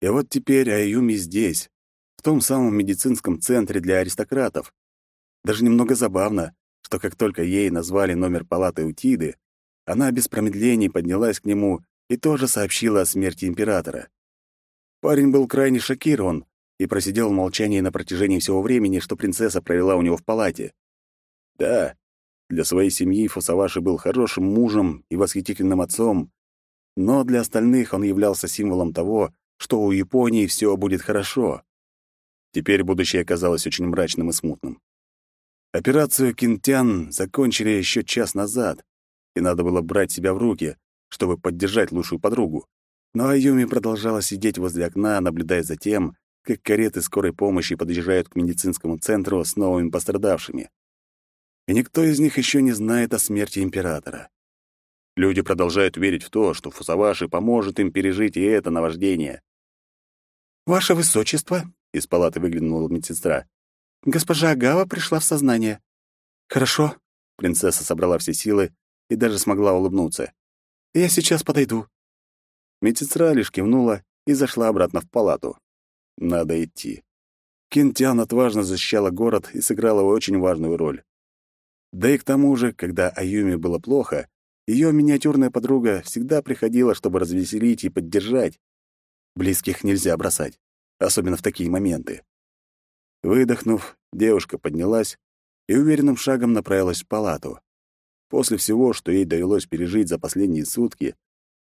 И вот теперь Аюми здесь, в том самом медицинском центре для аристократов. Даже немного забавно, что как только ей назвали номер палаты Утиды, она без промедлений поднялась к нему и тоже сообщила о смерти императора. Парень был крайне шокирован и просидел в молчании на протяжении всего времени, что принцесса провела у него в палате. Да, для своей семьи Фусаваши был хорошим мужем и восхитительным отцом, но для остальных он являлся символом того, что у Японии все будет хорошо. Теперь будущее казалось очень мрачным и смутным. Операцию Кинтян закончили еще час назад, и надо было брать себя в руки, чтобы поддержать лучшую подругу. Но Аюми продолжала сидеть возле окна, наблюдая за тем, как кареты скорой помощи подъезжают к медицинскому центру с новыми пострадавшими. И никто из них еще не знает о смерти императора. Люди продолжают верить в то, что Фусаваши поможет им пережить и это наваждение. «Ваше Высочество», — из палаты выглянула медсестра, — «госпожа Агава пришла в сознание». «Хорошо», — принцесса собрала все силы и даже смогла улыбнуться. «Я сейчас подойду». Медсестра лишь кивнула и зашла обратно в палату. Надо идти. Кинтян отважно защищала город и сыграла очень важную роль. Да и к тому же, когда Аюме было плохо, ее миниатюрная подруга всегда приходила, чтобы развеселить и поддержать. Близких нельзя бросать, особенно в такие моменты. Выдохнув, девушка поднялась и уверенным шагом направилась в палату. После всего, что ей довелось пережить за последние сутки,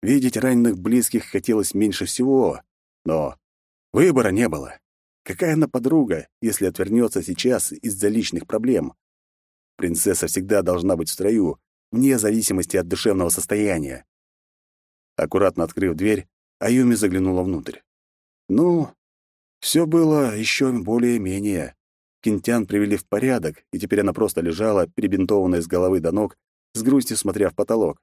видеть раненых близких хотелось меньше всего, но выбора не было. Какая она подруга, если отвернется сейчас из-за личных проблем? Принцесса всегда должна быть в строю, вне зависимости от душевного состояния. Аккуратно открыв дверь, Аюми заглянула внутрь. Ну, все было еще более-менее. Кинтян привели в порядок, и теперь она просто лежала, перебинтованная с головы до ног, с грустью смотря в потолок.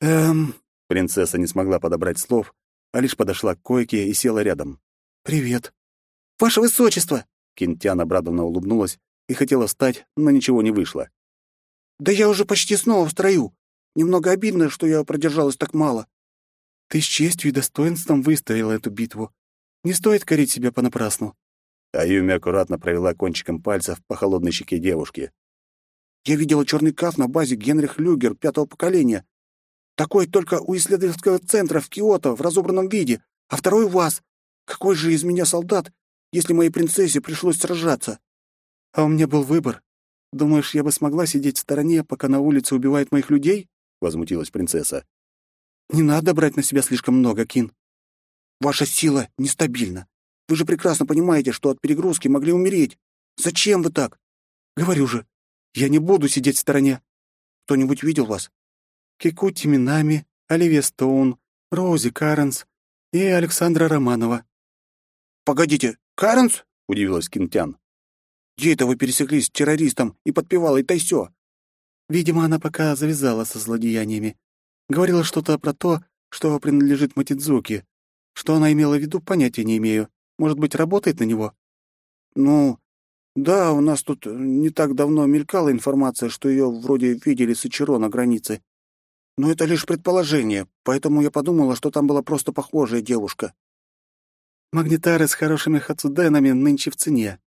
«Эм...» Принцесса не смогла подобрать слов, а лишь подошла к койке и села рядом. «Привет». «Ваше Высочество!» Кинтян обрадованно улыбнулась и хотела встать, но ничего не вышло. «Да я уже почти снова в строю. Немного обидно, что я продержалась так мало. Ты с честью и достоинством выстояла эту битву. Не стоит корить себя понапрасну». Аюми аккуратно провела кончиком пальцев по холодной щеке девушки. «Я видела черный каф на базе Генрих Люгер пятого поколения. Такой только у исследовательского центра в Киото в разобранном виде, а второй у вас. Какой же из меня солдат, если моей принцессе пришлось сражаться? А у меня был выбор. Думаешь, я бы смогла сидеть в стороне, пока на улице убивают моих людей?» — возмутилась принцесса. «Не надо брать на себя слишком много, Кин. Ваша сила нестабильна. Вы же прекрасно понимаете, что от перегрузки могли умереть. Зачем вы так? Говорю же, я не буду сидеть в стороне. Кто-нибудь видел вас? Кикути Минами, Оливия Стоун, Роузи Каренс и Александра Романова. «Погодите, Каренс?» — удивилась Кинтян. «Где это вы пересеклись с террористом и подпевалой Тайсё?» Видимо, она пока завязала со злодеяниями. Говорила что-то про то, что принадлежит Матидзуки. Что она имела в виду, понятия не имею. Может быть, работает на него? Ну, да, у нас тут не так давно мелькала информация, что ее вроде видели с Ичиро на границе. Но это лишь предположение, поэтому я подумала, что там была просто похожая девушка. Магнитары с хорошими хацуденами нынче в цене.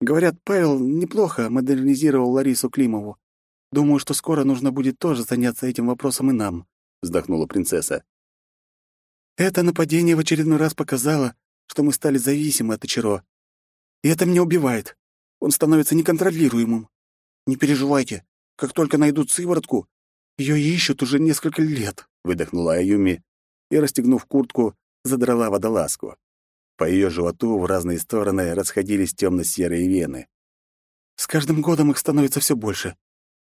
Говорят, Павел неплохо модернизировал Ларису Климову. Думаю, что скоро нужно будет тоже заняться этим вопросом и нам», — вздохнула принцесса. «Это нападение в очередной раз показало, что мы стали зависимы от Ичиро. И это меня убивает. Он становится неконтролируемым. Не переживайте, как только найдут сыворотку, ее ищут уже несколько лет», — выдохнула Аюми и, расстегнув куртку, задрала водолазку. По ее животу в разные стороны расходились темно-серые вены. «С каждым годом их становится все больше.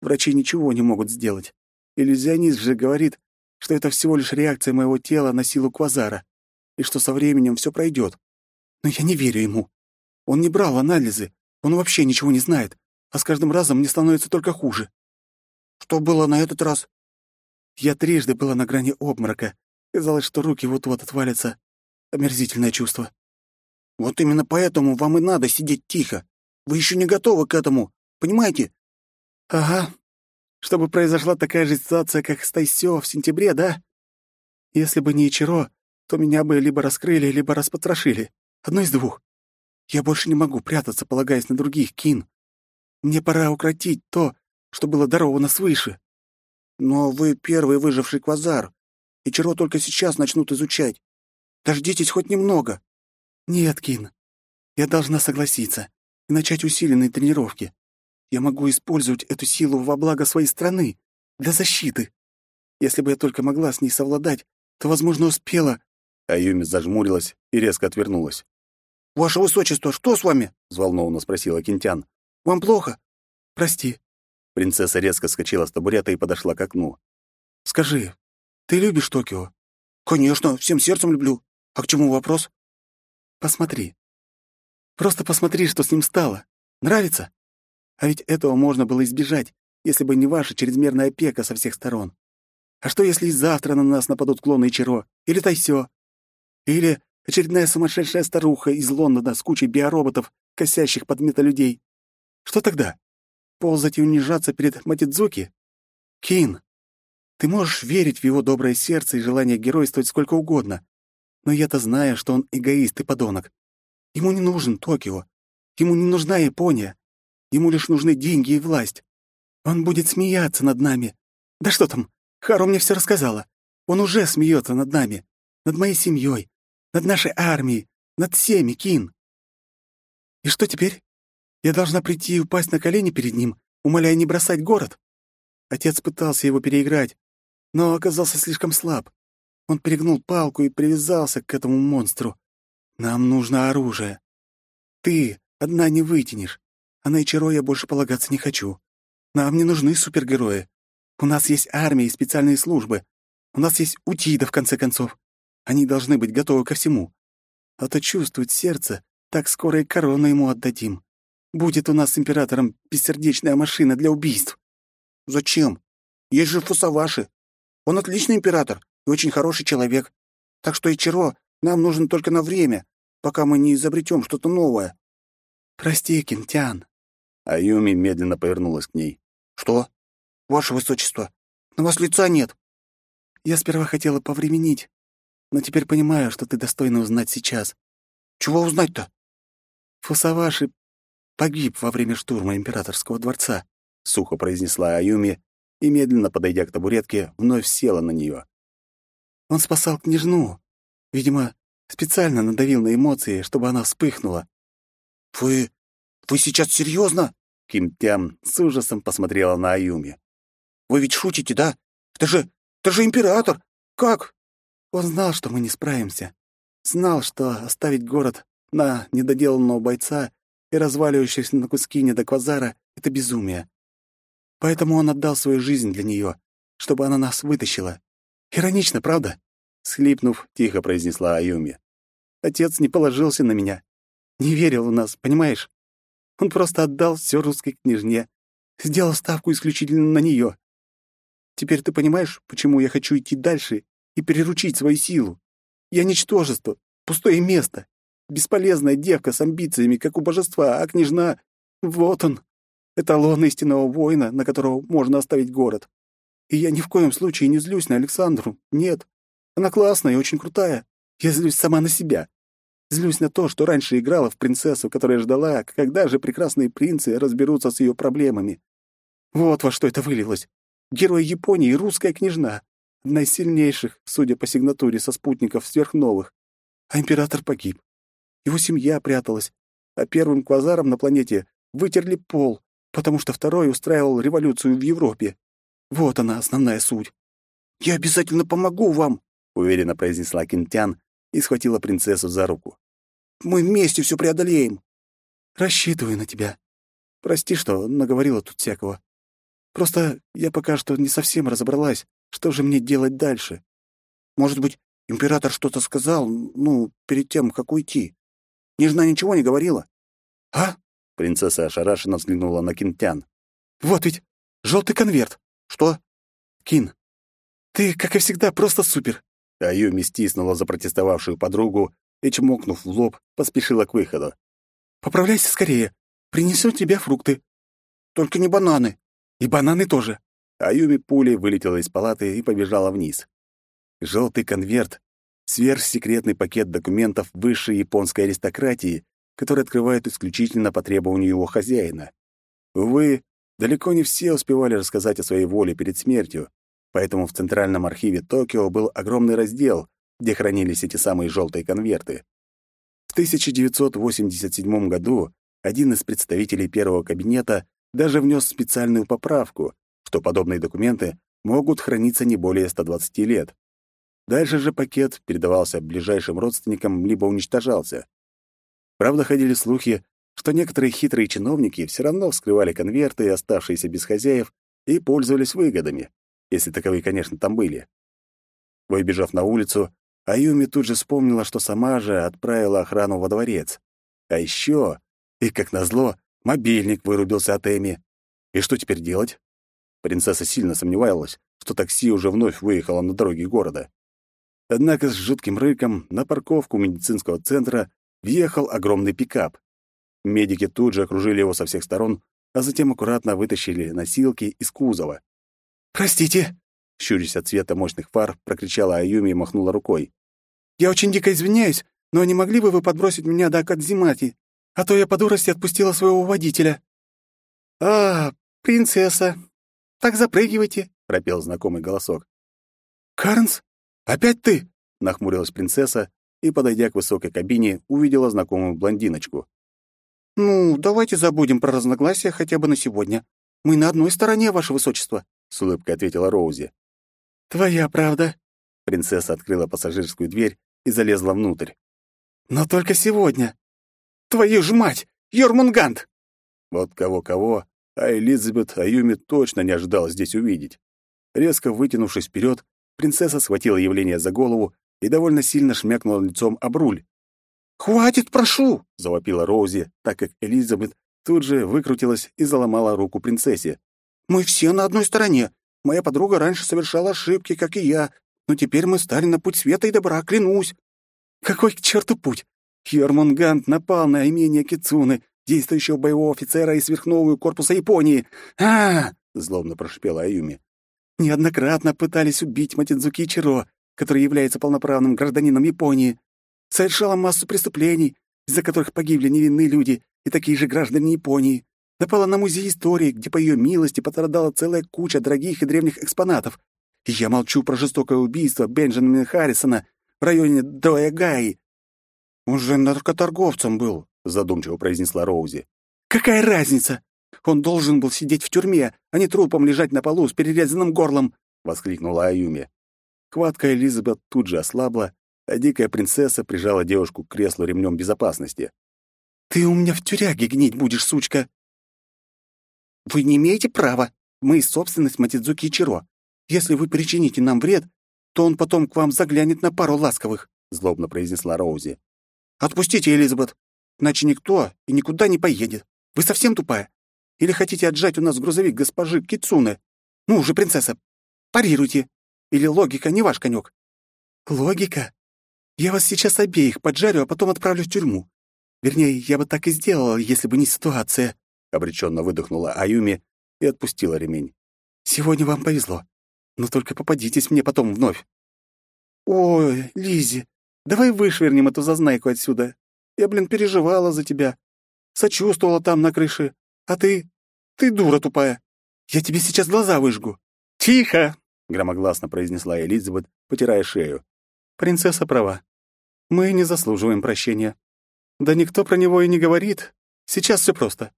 Врачи ничего не могут сделать. Иллюзионист же говорит, что это всего лишь реакция моего тела на силу квазара, и что со временем все пройдет. Но я не верю ему. Он не брал анализы, он вообще ничего не знает, а с каждым разом мне становится только хуже. Что было на этот раз? Я трижды была на грани обморока. Казалось, что руки вот-вот отвалятся. Омерзительное чувство. Вот именно поэтому вам и надо сидеть тихо. Вы еще не готовы к этому, понимаете? Ага. Чтобы произошла такая же ситуация, как с Тайсё в сентябре, да? Если бы не Ичиро, то меня бы либо раскрыли, либо распотрошили. Одно из двух. Я больше не могу прятаться, полагаясь на других, Кин. Мне пора укротить то, что было даровано свыше. Но вы первый выживший квазар. Ичиро только сейчас начнут изучать. Дождитесь хоть немного. Нет, Кин. Я должна согласиться и начать усиленные тренировки. Я могу использовать эту силу во благо своей страны, для защиты. Если бы я только могла с ней совладать, то, возможно, успела...» Аюми зажмурилась и резко отвернулась. «Ваше высочество, что с вами?» — взволнованно спросила Кентян. «Вам плохо?» «Прости». Принцесса резко скочила с табурета и подошла к окну. «Скажи, ты любишь Токио?» «Конечно, всем сердцем люблю. А к чему вопрос?» «Посмотри. Просто посмотри, что с ним стало. Нравится?» А ведь этого можно было избежать, если бы не ваша чрезмерная опека со всех сторон. А что, если и завтра на нас нападут клоны Ичиро? Или Тайсё? Или очередная сумасшедшая старуха из Лондона с кучей биороботов, косящих под металюдей? Что тогда? Ползать и унижаться перед Матидзуки? Кин, ты можешь верить в его доброе сердце и желание геройствовать сколько угодно. Но я-то знаю, что он эгоист и подонок. Ему не нужен Токио. Ему не нужна Япония. Ему лишь нужны деньги и власть. Он будет смеяться над нами. Да что там, Хару мне все рассказала. Он уже смеется над нами, над моей семьей, над нашей армией, над всеми, Кин. И что теперь? Я должна прийти и упасть на колени перед ним, умоляя не бросать город? Отец пытался его переиграть, но оказался слишком слаб. Он перегнул палку и привязался к этому монстру. Нам нужно оружие. Ты одна не вытянешь. А на Ичиро я больше полагаться не хочу. Нам не нужны супергерои. У нас есть армия и специальные службы. У нас есть Утида, в конце концов. Они должны быть готовы ко всему. А то чувствует сердце, так скоро и корону ему отдадим. Будет у нас с императором бессердечная машина для убийств. Зачем? Есть же Фусаваши. Он отличный император и очень хороший человек. Так что Ичиро нам нужен только на время, пока мы не изобретем что-то новое. Прости, Кентян, Аюми медленно повернулась к ней. «Что? Ваше Высочество, на вас лица нет!» «Я сперва хотела повременить, но теперь понимаю, что ты достойна узнать сейчас». «Чего узнать-то?» «Фусаваши погиб во время штурма императорского дворца», — сухо произнесла Аюми и, медленно подойдя к табуретке, вновь села на нее. «Он спасал княжну. Видимо, специально надавил на эмоции, чтобы она вспыхнула». «Вы... вы сейчас серьезно? Ким Тям с ужасом посмотрела на Аюми. «Вы ведь шутите, да? Это же... это же император! Как?» Он знал, что мы не справимся. Знал, что оставить город на недоделанного бойца и разваливающегося на куски недоквазара — это безумие. Поэтому он отдал свою жизнь для нее, чтобы она нас вытащила. Иронично, правда?» Схлипнув, тихо произнесла Аюми. «Отец не положился на меня. Не верил в нас, понимаешь? Он просто отдал все русской княжне, сделал ставку исключительно на нее. Теперь ты понимаешь, почему я хочу идти дальше и переручить свою силу? Я ничтожество, пустое место, бесполезная девка с амбициями, как у божества, а княжна — вот он, эталон истинного воина, на которого можно оставить город. И я ни в коем случае не злюсь на Александру. Нет. Она классная и очень крутая. Я злюсь сама на себя. Злюсь на то, что раньше играла в принцессу, которая ждала, когда же прекрасные принцы разберутся с ее проблемами. Вот во что это вылилось. Герой Японии — русская княжна. Одна из сильнейших, судя по сигнатуре со спутников сверхновых. А император погиб. Его семья пряталась. А первым квазаром на планете вытерли пол, потому что второй устраивал революцию в Европе. Вот она, основная суть. «Я обязательно помогу вам», — уверенно произнесла Кентян и схватила принцессу за руку. «Мы вместе все преодолеем». «Рассчитываю на тебя. Прости, что наговорила тут всякого. Просто я пока что не совсем разобралась, что же мне делать дальше. Может быть, император что-то сказал, ну, перед тем, как уйти. Нежна ничего не говорила?» «А?» — принцесса ошарашенно взглянула на Кинтян. «Вот ведь желтый конверт. Что?» «Кин, ты, как и всегда, просто супер. Аюми стиснула запротестовавшую подругу и, чмокнув в лоб, поспешила к выходу. «Поправляйся скорее. Принесу тебе фрукты. Только не бананы. И бананы тоже». Аюми пулей вылетела из палаты и побежала вниз. Желтый конверт — сверхсекретный пакет документов высшей японской аристократии, который открывают исключительно по требованию его хозяина. Увы, далеко не все успевали рассказать о своей воле перед смертью, Поэтому в Центральном архиве Токио был огромный раздел, где хранились эти самые желтые конверты. В 1987 году один из представителей первого кабинета даже внес специальную поправку, что подобные документы могут храниться не более 120 лет. Дальше же пакет передавался ближайшим родственникам либо уничтожался. Правда, ходили слухи, что некоторые хитрые чиновники все равно вскрывали конверты, оставшиеся без хозяев, и пользовались выгодами если таковые, конечно, там были. Выбежав на улицу, Аюми тут же вспомнила, что сама же отправила охрану во дворец. А еще, и как назло, мобильник вырубился от Эми. И что теперь делать? Принцесса сильно сомневалась, что такси уже вновь выехало на дороге города. Однако с жутким рыком на парковку медицинского центра въехал огромный пикап. Медики тут же окружили его со всех сторон, а затем аккуратно вытащили носилки из кузова. «Простите!» — щурясь от света мощных фар, прокричала Аюми и махнула рукой. «Я очень дико извиняюсь, но не могли бы вы подбросить меня до Акадзимати? А то я по дурости отпустила своего водителя». «А, принцесса! Так запрыгивайте!» — пропел знакомый голосок. «Карнс? Опять ты?» — нахмурилась принцесса и, подойдя к высокой кабине, увидела знакомую блондиночку. «Ну, давайте забудем про разногласия хотя бы на сегодня. Мы на одной стороне, ваше высочество», — с улыбкой ответила Роузи. «Твоя правда». Принцесса открыла пассажирскую дверь и залезла внутрь. «Но только сегодня. Твою ж мать! Йормунгант!» Вот кого-кого, а Элизабет Аюми точно не ожидала здесь увидеть. Резко вытянувшись вперед, принцесса схватила явление за голову и довольно сильно шмякнула лицом об руль. «Хватит, прошу!» — завопила Роузи, так как Элизабет тут же выкрутилась и заломала руку принцессе. Мы все на одной стороне. Моя подруга раньше совершала ошибки, как и я, но теперь мы стали на путь света и добра, клянусь. Какой к черту путь? Хермангант напал на имение Кицуны, действующего боевого офицера и сверхновую корпуса Японии. а, -а, -а злобно прошипела Аюми. Неоднократно пытались убить Матидзуки Ичиро, который является полноправным гражданином Японии. Совершала массу преступлений, из-за которых погибли невинные люди и такие же граждане Японии напала на музей истории, где по ее милости пострадала целая куча дорогих и древних экспонатов. И я молчу про жестокое убийство Бенджамина Харрисона в районе Доягаи. «Он же наркоторговцем был», — задумчиво произнесла Роузи. «Какая разница? Он должен был сидеть в тюрьме, а не трупом лежать на полу с перерезанным горлом», — воскликнула Аюми. Хватка Элизабет тут же ослабла, а дикая принцесса прижала девушку к креслу ремнем безопасности. «Ты у меня в тюряге гнить будешь, сучка!» «Вы не имеете права. Мы — собственность Матидзуки Ичиро. Если вы причините нам вред, то он потом к вам заглянет на пару ласковых», — злобно произнесла Роузи. «Отпустите, Элизабет, иначе никто и никуда не поедет. Вы совсем тупая? Или хотите отжать у нас грузовик госпожи Кицуны? Ну уже, принцесса, парируйте. Или логика не ваш конек?» «Логика? Я вас сейчас обеих поджарю, а потом отправлю в тюрьму. Вернее, я бы так и сделала, если бы не ситуация», — обреченно выдохнула Аюми и отпустила ремень. «Сегодня вам повезло. Но только попадитесь мне потом вновь. Ой, Лизи, давай вышвырнем эту зазнайку отсюда. Я, блин, переживала за тебя. Сочувствовала там на крыше. А ты... Ты дура тупая. Я тебе сейчас глаза выжгу. Тихо! Громогласно произнесла Элизабет, потирая шею. Принцесса права. Мы не заслуживаем прощения. Да никто про него и не говорит. Сейчас все просто.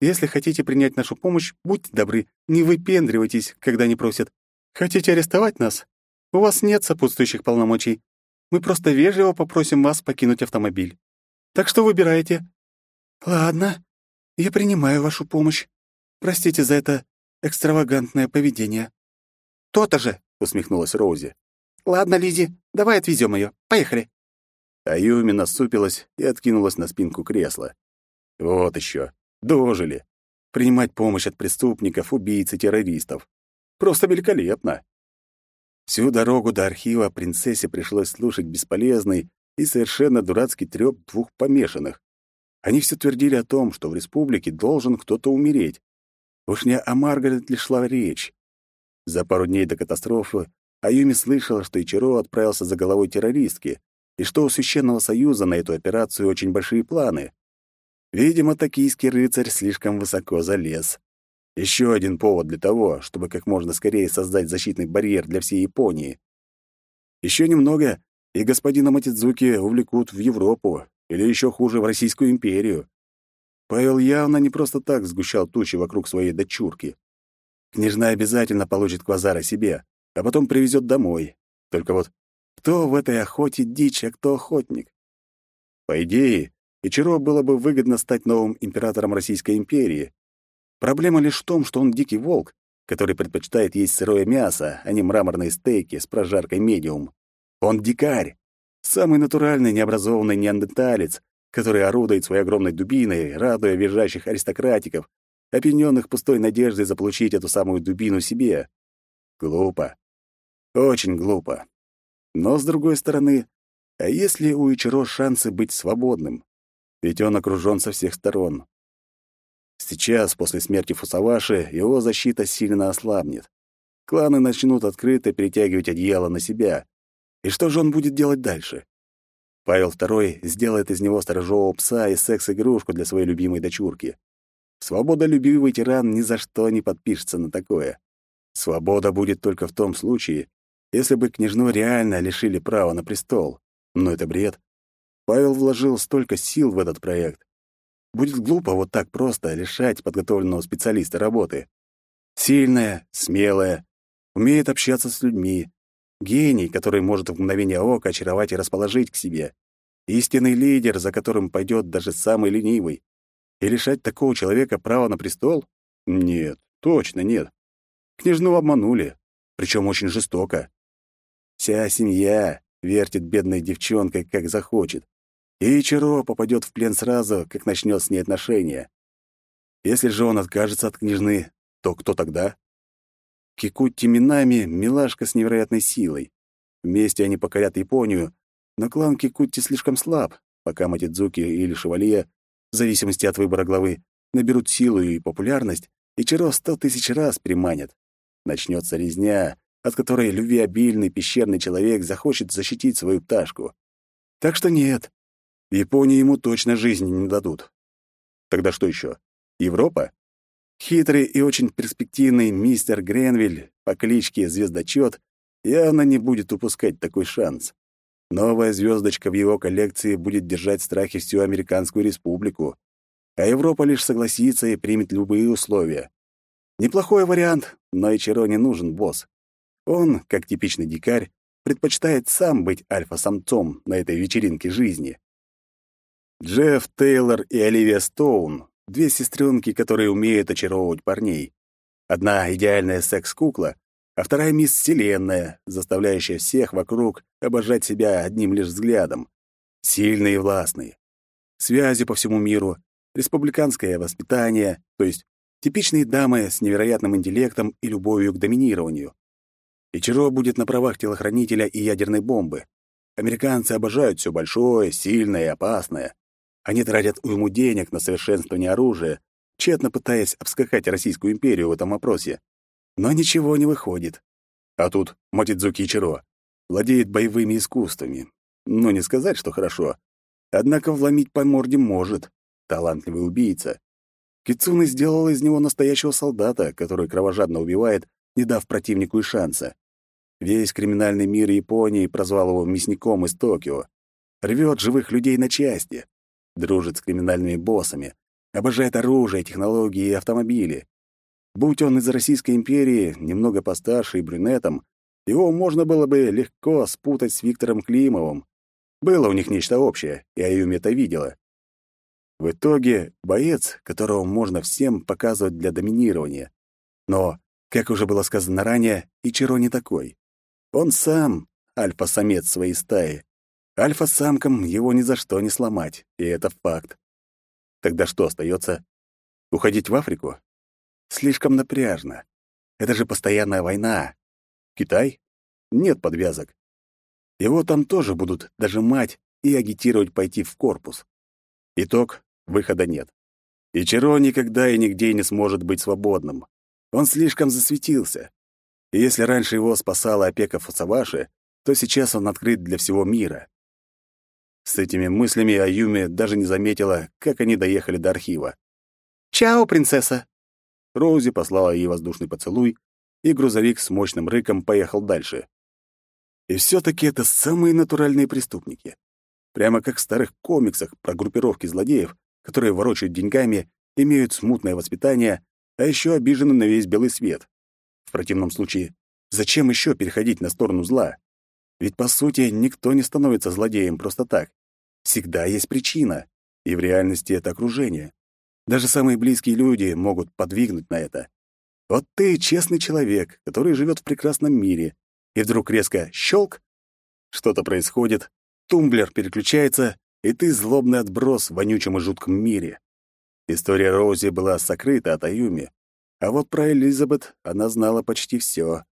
Если хотите принять нашу помощь, будьте добры, не выпендривайтесь, когда не просят. Хотите арестовать нас? У вас нет сопутствующих полномочий. Мы просто вежливо попросим вас покинуть автомобиль. Так что выбирайте. Ладно, я принимаю вашу помощь. Простите за это экстравагантное поведение. То-то же, усмехнулась Роузи. Ладно, Лизи, давай отвезем ее. Поехали. Аюми насупилась и откинулась на спинку кресла. Вот еще. Дожили. Принимать помощь от преступников, убийц и террористов. Просто великолепно. Всю дорогу до архива принцессе пришлось слушать бесполезный и совершенно дурацкий трёп двух помешанных. Они все твердили о том, что в республике должен кто-то умереть. Уж не о Маргарет ли шла речь. За пару дней до катастрофы Аюми слышала, что Ичиро отправился за головой террористки, и что у Священного Союза на эту операцию очень большие планы. Видимо, токийский рыцарь слишком высоко залез. Еще один повод для того, чтобы как можно скорее создать защитный барьер для всей Японии. Еще немного, и господина Матидзуки увлекут в Европу, или еще хуже, в Российскую империю. Павел явно не просто так сгущал тучи вокруг своей дочурки. Княжна обязательно получит квазара себе, а потом привезет домой. Только вот кто в этой охоте дичь, а кто охотник? По идее, Ичиро было бы выгодно стать новым императором Российской империи, Проблема лишь в том, что он дикий волк, который предпочитает есть сырое мясо, а не мраморные стейки с прожаркой медиум. Он дикарь, самый натуральный необразованный неандерталец, который орудует своей огромной дубиной, радуя визжащих аристократиков, опьянённых пустой надеждой заполучить эту самую дубину себе. Глупо. Очень глупо. Но, с другой стороны, а если у Ичиро шансы быть свободным? Ведь он окружён со всех сторон. Сейчас, после смерти Фусаваши, его защита сильно ослабнет. Кланы начнут открыто перетягивать одеяло на себя. И что же он будет делать дальше? Павел II сделает из него сторожевого пса и секс-игрушку для своей любимой дочурки. Свободолюбивый тиран ни за что не подпишется на такое. Свобода будет только в том случае, если бы княжну реально лишили права на престол. Но это бред. Павел вложил столько сил в этот проект, Будет глупо вот так просто лишать подготовленного специалиста работы. Сильная, смелая, умеет общаться с людьми. Гений, который может в мгновение ока очаровать и расположить к себе. Истинный лидер, за которым пойдет даже самый ленивый. И лишать такого человека права на престол? Нет, точно нет. Княжну обманули, причем очень жестоко. Вся семья вертит бедной девчонкой, как захочет и Ичиро попадет в плен сразу, как начнет с ней отношения. Если же он откажется от княжны, то кто тогда? Кикутти Минами — милашка с невероятной силой. Вместе они покорят Японию, но клан Кикутти слишком слаб, пока Матидзуки или Шевалье, в зависимости от выбора главы, наберут силу и популярность, Ичиро сто тысяч раз приманят. Начнется резня, от которой любвеобильный пещерный человек захочет защитить свою пташку. Так что нет, в Японии ему точно жизни не дадут. Тогда что еще? Европа? Хитрый и очень перспективный мистер Гренвиль по кличке Звездочет явно не будет упускать такой шанс. Новая звездочка в его коллекции будет держать в страхе всю Американскую республику, а Европа лишь согласится и примет любые условия. Неплохой вариант, но Ичиро не нужен босс. Он, как типичный дикарь, предпочитает сам быть альфа-самцом на этой вечеринке жизни. Джефф Тейлор и Оливия Стоун — две сестренки, которые умеют очаровывать парней. Одна — идеальная секс-кукла, а вторая — мисс Вселенная, заставляющая всех вокруг обожать себя одним лишь взглядом. Сильные и властные. Связи по всему миру, республиканское воспитание, то есть типичные дамы с невероятным интеллектом и любовью к доминированию. Ичиро будет на правах телохранителя и ядерной бомбы. Американцы обожают все большое, сильное и опасное. Они тратят уйму денег на совершенствование оружия, тщетно пытаясь обскакать Российскую империю в этом вопросе. Но ничего не выходит. А тут Мотидзуки Ичиро владеет боевыми искусствами. Ну, не сказать, что хорошо. Однако вломить по морде может. Талантливый убийца. Кицуны сделал из него настоящего солдата, который кровожадно убивает, не дав противнику и шанса. Весь криминальный мир Японии прозвал его мясником из Токио. Рвет живых людей на части. Дружит с криминальными боссами. Обожает оружие, технологии и автомобили. Будь он из Российской империи, немного постарше и брюнетом, его можно было бы легко спутать с Виктором Климовым. Было у них нечто общее, и Аюми это видела. В итоге боец, которого можно всем показывать для доминирования. Но, как уже было сказано ранее, Ичиро не такой. Он сам альфа-самец своей стаи. Альфа-самкам его ни за что не сломать, и это факт. Тогда что остается? Уходить в Африку? Слишком напряжно. Это же постоянная война. Китай? Нет подвязок. Его там тоже будут дожимать и агитировать пойти в корпус. Итог — выхода нет. И Чиро никогда и нигде не сможет быть свободным. Он слишком засветился. И если раньше его спасала опека Фусаваши, то сейчас он открыт для всего мира. С этими мыслями Аюми даже не заметила, как они доехали до архива. «Чао, принцесса!» Роузи послала ей воздушный поцелуй, и грузовик с мощным рыком поехал дальше. И все-таки это самые натуральные преступники. Прямо как в старых комиксах про группировки злодеев, которые ворочают деньгами, имеют смутное воспитание, а еще обижены на весь белый свет. В противном случае, зачем еще переходить на сторону зла? Ведь, по сути, никто не становится злодеем просто так. Всегда есть причина, и в реальности это окружение. Даже самые близкие люди могут подвигнуть на это. Вот ты честный человек, который живет в прекрасном мире, и вдруг резко щелк, что-то происходит, тумблер переключается, и ты злобный отброс в вонючем и жутком мире. История Роузи была сокрыта от Аюми, а вот про Элизабет она знала почти все.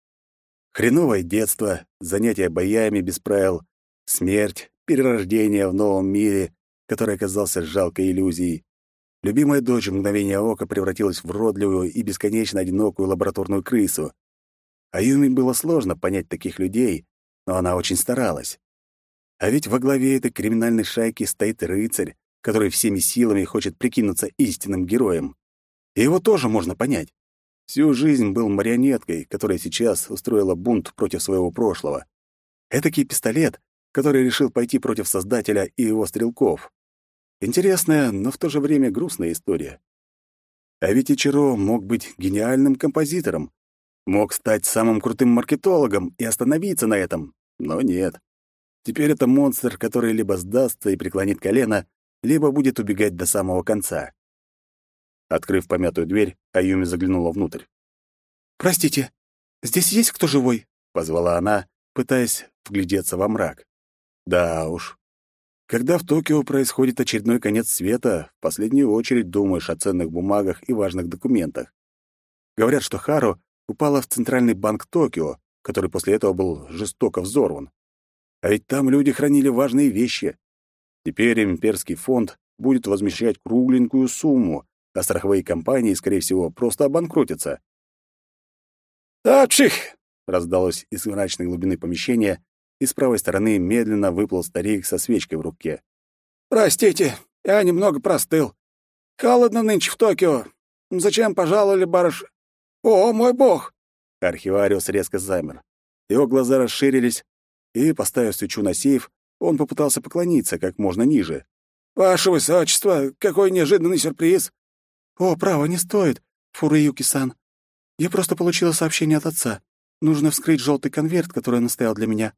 Хреновое детство, занятия боями без правил, смерть, перерождение в новом мире, который оказался жалкой иллюзией, Любимая дочь в мгновение ока превратилась в родливую и бесконечно одинокую лабораторную крысу. А Юми было сложно понять таких людей, но она очень старалась. А ведь во главе этой криминальной шайки стоит рыцарь, который всеми силами хочет прикинуться истинным героем. И его тоже можно понять. Всю жизнь был марионеткой, которая сейчас устроила бунт против своего прошлого. Этакий пистолет, который решил пойти против Создателя и его стрелков. Интересная, но в то же время грустная история. А ведь Ичиро мог быть гениальным композитором, мог стать самым крутым маркетологом и остановиться на этом, но нет. Теперь это монстр, который либо сдастся и преклонит колено, либо будет убегать до самого конца. Открыв помятую дверь, Аюми заглянула внутрь. «Простите, здесь есть кто живой?» — позвала она, пытаясь вглядеться во мрак. Да уж, когда в Токио происходит очередной конец света, в последнюю очередь думаешь о ценных бумагах и важных документах. Говорят, что Хару упала в Центральный банк Токио, который после этого был жестоко взорван. А ведь там люди хранили важные вещи. Теперь имперский фонд будет возмещать кругленькую сумму, а страховые компании, скорее всего, просто обанкротятся. «Апчих!» — раздалось из мрачной глубины помещения, и с правой стороны медленно выплыл старик со свечкой в руке. «Простите, я немного простыл. Холодно нынче в Токио. Зачем пожаловали, барыш... О, мой бог!» Архивариус резко замер. Его глаза расширились, и, поставив свечу на сейф, он попытался поклониться как можно ниже. «Ваше высочество, какой неожиданный сюрприз!» «О, право, не стоит, Фуруюки-сан. Я просто получила сообщение от отца. Нужно вскрыть желтый конверт, который он оставил для меня.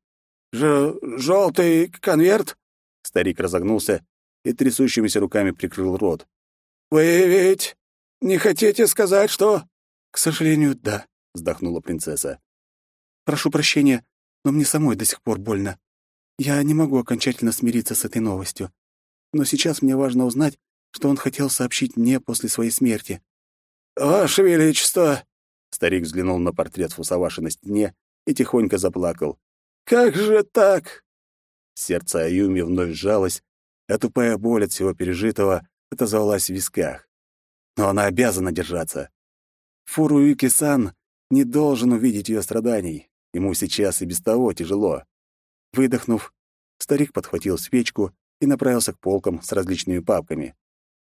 Ж желтый конверт?» Старик разогнулся и трясущимися руками прикрыл рот. «Вы ведь не хотите сказать, что...» «К сожалению, да», — вздохнула принцесса. «Прошу прощения, но мне самой до сих пор больно. Я не могу окончательно смириться с этой новостью. Но сейчас мне важно узнать, что он хотел сообщить мне после своей смерти». «Ваше Величество!» Старик взглянул на портрет Фусаваши на стене и тихонько заплакал. Как же так?» Сердце Аюми вновь сжалось, а тупая боль от всего пережитого отозвалась в висках. Но она обязана держаться. Фуруюки-сан не должен увидеть ее страданий. Ему сейчас и без того тяжело. Выдохнув, старик подхватил свечку и направился к полкам с различными папками.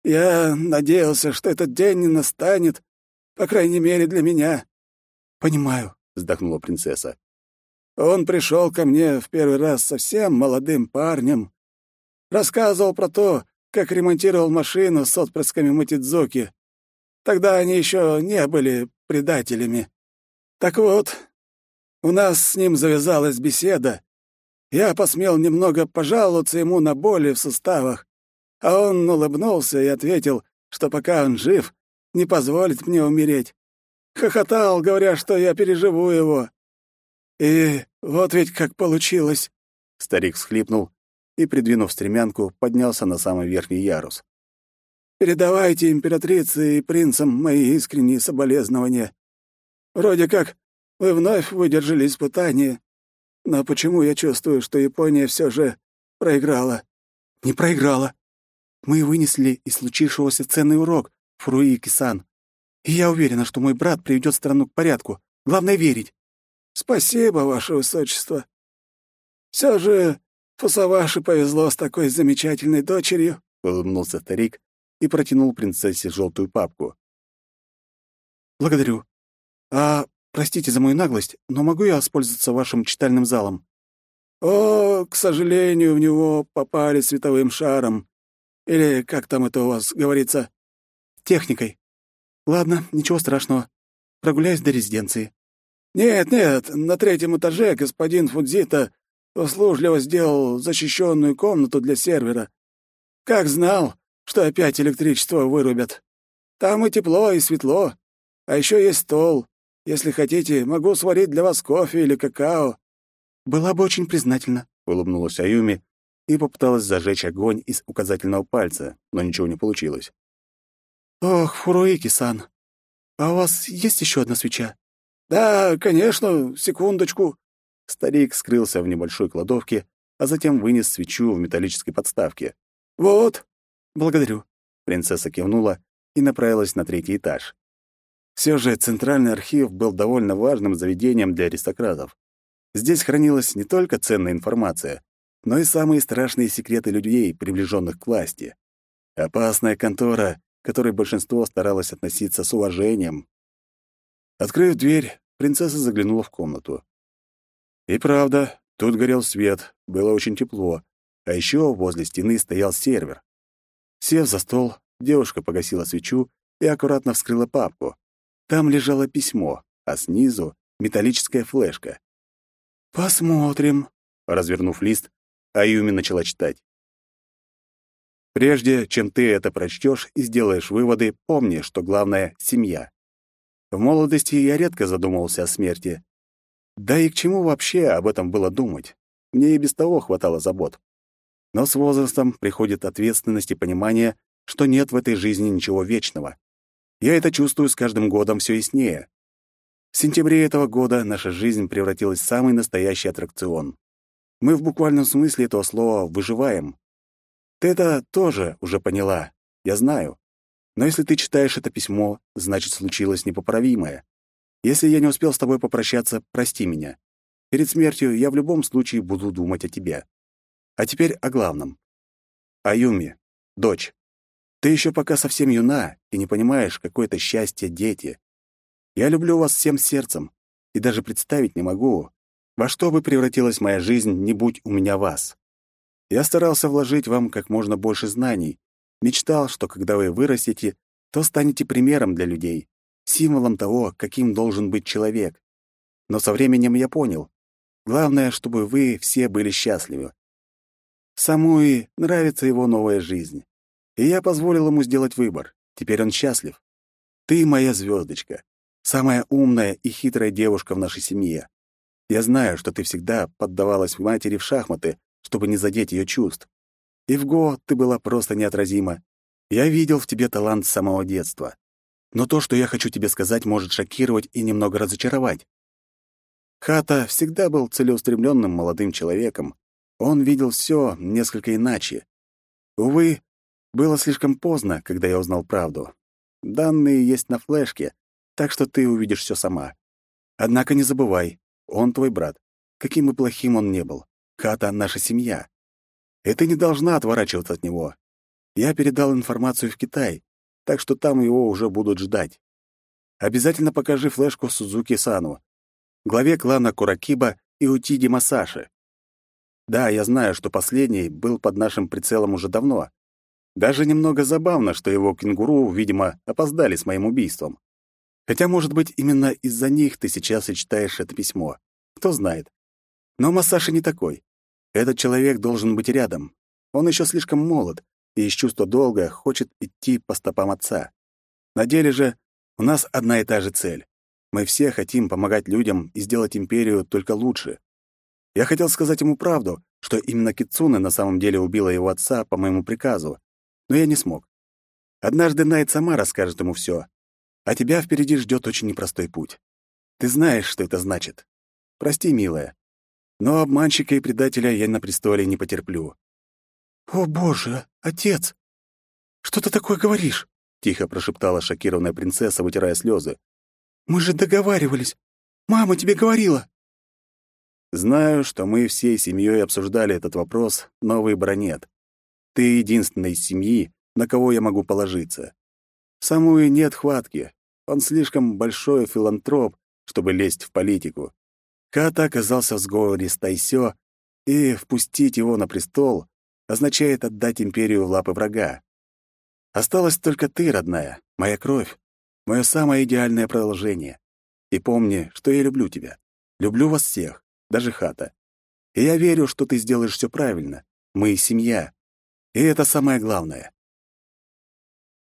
«Я надеялся, что этот день не настанет, по крайней мере, для меня». «Понимаю», — вздохнула принцесса. «Он пришел ко мне в первый раз совсем молодым парнем. Рассказывал про то, как ремонтировал машину с отпрысками Матидзуки. Тогда они еще не были предателями. Так вот, у нас с ним завязалась беседа. Я посмел немного пожаловаться ему на боли в суставах, а он улыбнулся и ответил, что пока он жив, не позволит мне умереть. Хохотал, говоря, что я переживу его. И вот ведь как получилось. Старик всхлипнул и, придвинув стремянку, поднялся на самый верхний ярус. «Передавайте императрице и принцам мои искренние соболезнования. Вроде как вы вновь выдержали испытание. Но почему я чувствую, что Япония все же проиграла?» «Не проиграла. Мы вынесли из случившегося ценный урок, Фруики-сан. И я уверена, что мой брат приведет страну к порядку. Главное — верить». «Спасибо, ваше высочество. Все же Фусаваши повезло с такой замечательной дочерью», — улыбнулся старик и протянул принцессе желтую папку. «Благодарю. А, простите за мою наглость, но могу я воспользоваться вашим читальным залом?» «О, к сожалению, в него попали световым шаром. Или как там это у вас говорится?» «Техникой. Ладно, ничего страшного. Прогуляюсь до резиденции». «Нет, нет, на третьем этаже господин Фудзита услужливо сделал защищенную комнату для сервера. Как знал, что опять электричество вырубят. Там и тепло, и светло. А еще есть стол. Если хотите, могу сварить для вас кофе или какао». «Была бы очень признательна», — улыбнулась Аюми и попыталась зажечь огонь из указательного пальца, но ничего не получилось. «Ох, Фуруики-сан, а у вас есть еще одна свеча?» «Да, конечно, секундочку». Старик скрылся в небольшой кладовке, а затем вынес свечу в металлической подставке. «Вот». «Благодарю». Принцесса кивнула и направилась на третий этаж. Все же Центральный архив был довольно важным заведением для аристократов. Здесь хранилась не только ценная информация, но и самые страшные секреты людей, приближенных к власти. Опасная контора, которой большинство старалось относиться с уважением. Открыв дверь, принцесса заглянула в комнату. И правда, тут горел свет, было очень тепло, а еще возле стены стоял сервер. Сев за стол, девушка погасила свечу и аккуратно вскрыла папку. Там лежало письмо, а снизу — металлическая флешка. «Посмотрим», — развернув лист, Аюми начала читать. Прежде чем ты это прочтешь и сделаешь выводы, помни, что главное — семья. В молодости я редко задумывался о смерти. Да и к чему вообще об этом было думать? Мне и без того хватало забот. Но с возрастом приходит ответственность и понимание, что нет в этой жизни ничего вечного. Я это чувствую с каждым годом все яснее. В сентябре этого года наша жизнь превратилась в самый настоящий аттракцион. Мы в буквальном смысле этого слова выживаем. Ты это тоже уже поняла, я знаю. Но если ты читаешь это письмо, значит, случилось непоправимое. Если я не успел с тобой попрощаться, прости меня. Перед смертью я в любом случае буду думать о тебе. А теперь о главном. Аюми, дочь, ты еще пока совсем юна и не понимаешь, какое это счастье дети. Я люблю вас всем сердцем и даже представить не могу, во что бы превратилась моя жизнь, не будь у меня вас. Я старался вложить вам как можно больше знаний, мечтал, что когда вы вырастете, то станете примером для людей, символом того, каким должен быть человек. Но со временем я понял, главное, чтобы вы все были счастливы. Самуи нравится его новая жизнь. И я позволил ему сделать выбор. Теперь он счастлив. Ты моя звездочка, самая умная и хитрая девушка в нашей семье. Я знаю, что ты всегда поддавалась матери в шахматы, чтобы не задеть ее чувств. И в Го ты была просто неотразима. Я видел в тебе талант с самого детства. Но то, что я хочу тебе сказать, может шокировать и немного разочаровать. Хата всегда был целеустремленным молодым человеком. Он видел все несколько иначе. Увы, было слишком поздно, когда я узнал правду. Данные есть на флешке, так что ты увидишь все сама. Однако не забывай, он твой брат, каким бы плохим он ни был. Хата — наша семья. И ты не должна отворачиваться от него. Я передал информацию в Китай, так что там его уже будут ждать. Обязательно покажи флешку Сузуки Сану, главе клана Куракиба и Утиди Масаши. Да, я знаю, что последний был под нашим прицелом уже давно. Даже немного забавно, что его кенгуру, видимо, опоздали с моим убийством. Хотя, может быть, именно из-за них ты сейчас и читаешь это письмо. Кто знает. Но Масаши не такой. Этот человек должен быть рядом. Он еще слишком молод и из чувства долга хочет идти по стопам отца. На деле же у нас одна и та же цель. Мы все хотим помогать людям и сделать империю только лучше. Я хотел сказать ему правду, что именно Кицуне на самом деле убила его отца по моему приказу, но я не смог. Однажды Найт сама расскажет ему все, а тебя впереди ждет очень непростой путь. Ты знаешь, что это значит. Прости, милая, но обманщика и предателя я на престоле не потерплю. «О, Боже, отец! Что ты такое говоришь?» — тихо прошептала шокированная принцесса, вытирая слезы. «Мы же договаривались. Мама тебе говорила». Знаю, что мы всей семьей обсуждали этот вопрос, но выбора нет. Ты единственная из семьи, на кого я могу положиться. Самуи нет хватки. Он слишком большой филантроп, чтобы лезть в политику. Ката оказался в сговоре с Тайсё, и впустить его на престол означает отдать империю в лапы врага. Осталась только ты, родная, моя кровь, мое самое идеальное продолжение. И помни, что я люблю тебя. Люблю вас всех, даже Хата. И я верю, что ты сделаешь все правильно. Мы — семья. И это самое главное.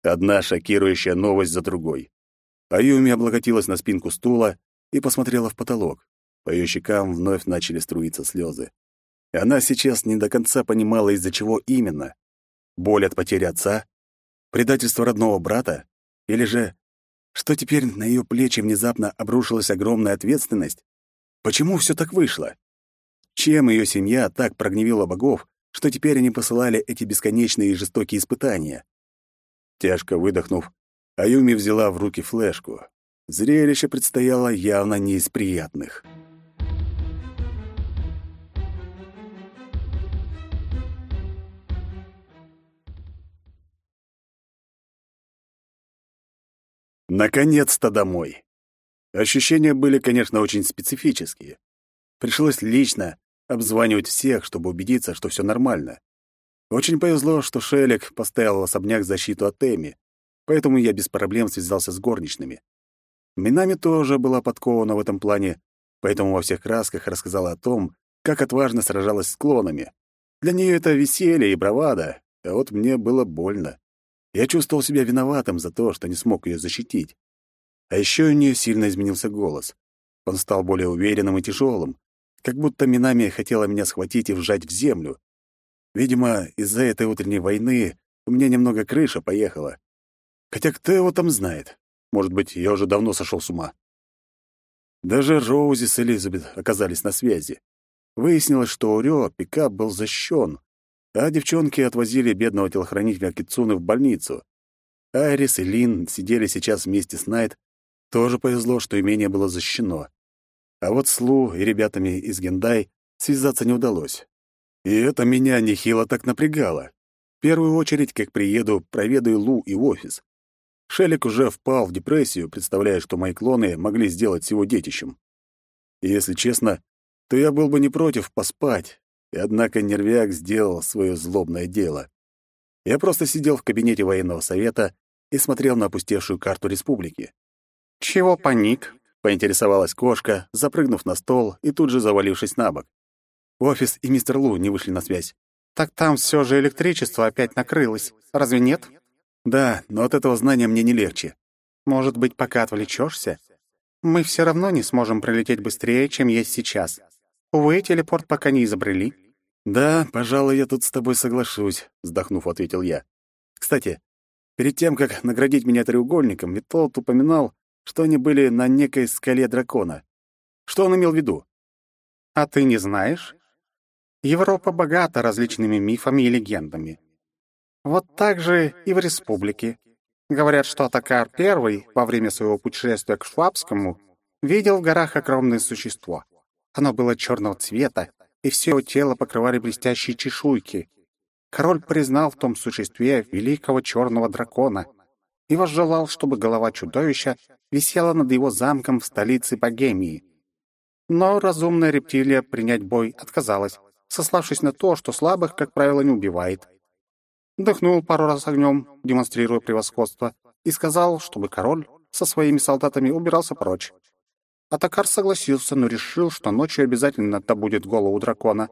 Одна шокирующая новость за другой. Аюми облокотилась на спинку стула и посмотрела в потолок. По ее щекам вновь начали струиться слезы. Она сейчас не до конца понимала, из-за чего именно. Боль от потери отца? Предательство родного брата? Или же, что теперь на ее плечи внезапно обрушилась огромная ответственность? Почему все так вышло? Чем ее семья так прогневила богов, что теперь они посылали эти бесконечные и жестокие испытания? Тяжко выдохнув, Аюми взяла в руки флешку. Зрелище предстояло явно не из приятных. Наконец-то домой. Ощущения были, конечно, очень специфические. Пришлось лично обзванивать всех, чтобы убедиться, что все нормально. Очень повезло, что Шелек поставил в особняк защиту от Эми, поэтому я без проблем связался с горничными. Минами тоже была подкована в этом плане, поэтому во всех красках рассказала о том, как отважно сражалась с клонами. Для нее это веселье и бравада, а вот мне было больно. Я чувствовал себя виноватым за то, что не смог ее защитить. А еще у нее сильно изменился голос. Он стал более уверенным и тяжелым, как будто Минами хотела меня схватить и вжать в землю. Видимо, из-за этой утренней войны у меня немного крыша поехала. Хотя кто его там знает? Может быть, я уже давно сошел с ума. Даже Роузи с Элизабет оказались на связи. Выяснилось, что у Рё пикап был защищен, а девчонки отвозили бедного телохранителя Кицуны в больницу. Айрис и Лин сидели сейчас вместе с Найт. Тоже повезло, что имение было защищено. А вот с Лу и ребятами из Гендай связаться не удалось. И это меня нехило так напрягало. В первую очередь, как приеду, проведаю Лу и офис. Шелик уже впал в депрессию, представляя, что мои клоны могли сделать с его детищем. И если честно, то я был бы не против поспать, и однако нервяк сделал свое злобное дело. Я просто сидел в кабинете военного совета и смотрел на опустевшую карту республики. «Чего паник?» — поинтересовалась кошка, запрыгнув на стол и тут же завалившись на бок. Офис и мистер Лу не вышли на связь. «Так там все же электричество опять накрылось. Разве нет?» «Да, но от этого знания мне не легче». «Может быть, пока отвлечешься? Мы все равно не сможем пролететь быстрее, чем есть сейчас. Увы, телепорт пока не изобрели. Да, пожалуй, я тут с тобой соглашусь, вздохнув, ответил я. Кстати, перед тем, как наградить меня треугольником, Витолд упоминал, что они были на некой скале дракона. Что он имел в виду? А ты не знаешь? Европа богата различными мифами и легендами. Вот так же и в республике. Говорят, что Атакар I во время своего путешествия к Швабскому видел в горах огромное существо — Оно было черного цвета, и все его тело покрывали блестящие чешуйки. Король признал в том существе великого черного дракона и возжелал, чтобы голова чудовища висела над его замком в столице Богемии. Но разумная рептилия принять бой отказалась, сославшись на то, что слабых, как правило, не убивает. Дыхнул пару раз огнем, демонстрируя превосходство, и сказал, чтобы король со своими солдатами убирался прочь. Атакар согласился, но решил, что ночью обязательно добудет голову дракона.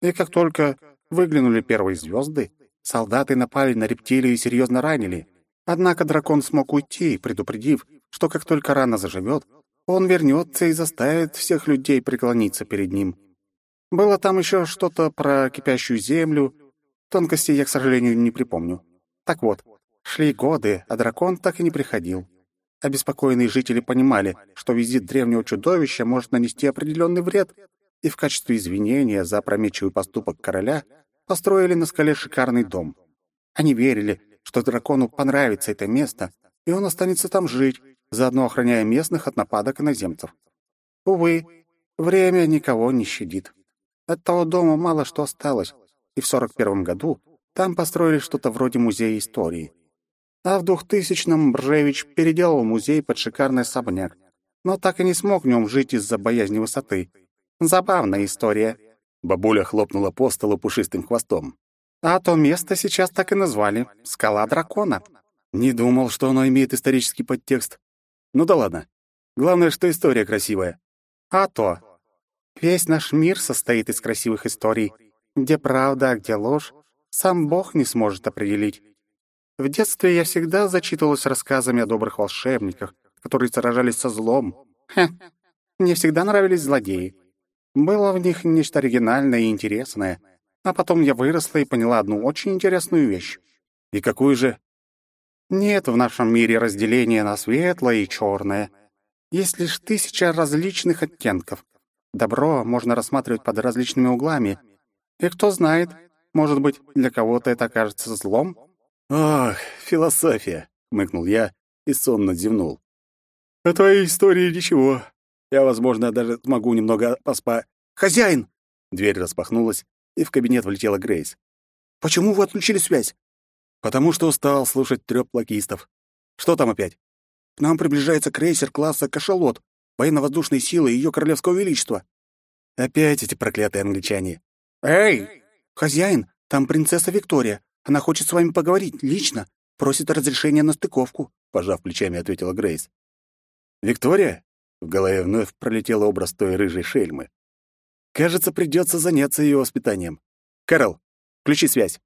И как только выглянули первые звезды, солдаты напали на рептилию и серьезно ранили. Однако дракон смог уйти, предупредив, что как только рана заживет, он вернется и заставит всех людей преклониться перед ним. Было там еще что-то про кипящую землю. Тонкостей я, к сожалению, не припомню. Так вот, шли годы, а дракон так и не приходил. Обеспокоенные жители понимали, что визит древнего чудовища может нанести определенный вред, и в качестве извинения за опрометчивый поступок короля построили на скале шикарный дом. Они верили, что дракону понравится это место, и он останется там жить, заодно охраняя местных от нападок иноземцев. Увы, время никого не щадит. От того дома мало что осталось, и в 41 году там построили что-то вроде музея истории. А в 2000-м Бржевич переделал музей под шикарный особняк, но так и не смог в нем жить из-за боязни высоты. Забавная история. Бабуля хлопнула по столу пушистым хвостом. А то место сейчас так и назвали — «Скала дракона». Не думал, что оно имеет исторический подтекст. Ну да ладно. Главное, что история красивая. А то. Весь наш мир состоит из красивых историй. Где правда, а где ложь, сам Бог не сможет определить. В детстве я всегда зачитывалась рассказами о добрых волшебниках, которые сражались со злом. Хе, мне всегда нравились злодеи. Было в них нечто оригинальное и интересное. А потом я выросла и поняла одну очень интересную вещь. И какую же? Нет в нашем мире разделения на светлое и черное. Есть лишь тысяча различных оттенков. Добро можно рассматривать под различными углами. И кто знает, может быть, для кого-то это окажется злом, «Ох, философия!» — мыкнул я и сонно зевнул. «А твоей истории ничего. Я, возможно, даже могу немного поспа...» «Хозяин!» Дверь распахнулась, и в кабинет влетела Грейс. «Почему вы отключили связь?» «Потому что устал слушать трёп плакистов. Что там опять?» «К нам приближается крейсер класса «Кашалот», военно-воздушные силы Ее Королевского Величества». «Опять эти проклятые англичане». «Эй! Хозяин, там принцесса Виктория. Она хочет с вами поговорить лично, просит разрешения на стыковку», — пожав плечами, ответила Грейс. «Виктория?» — в голове вновь пролетел образ той рыжей шельмы. «Кажется, придется заняться ее воспитанием. Кэрол, включи связь».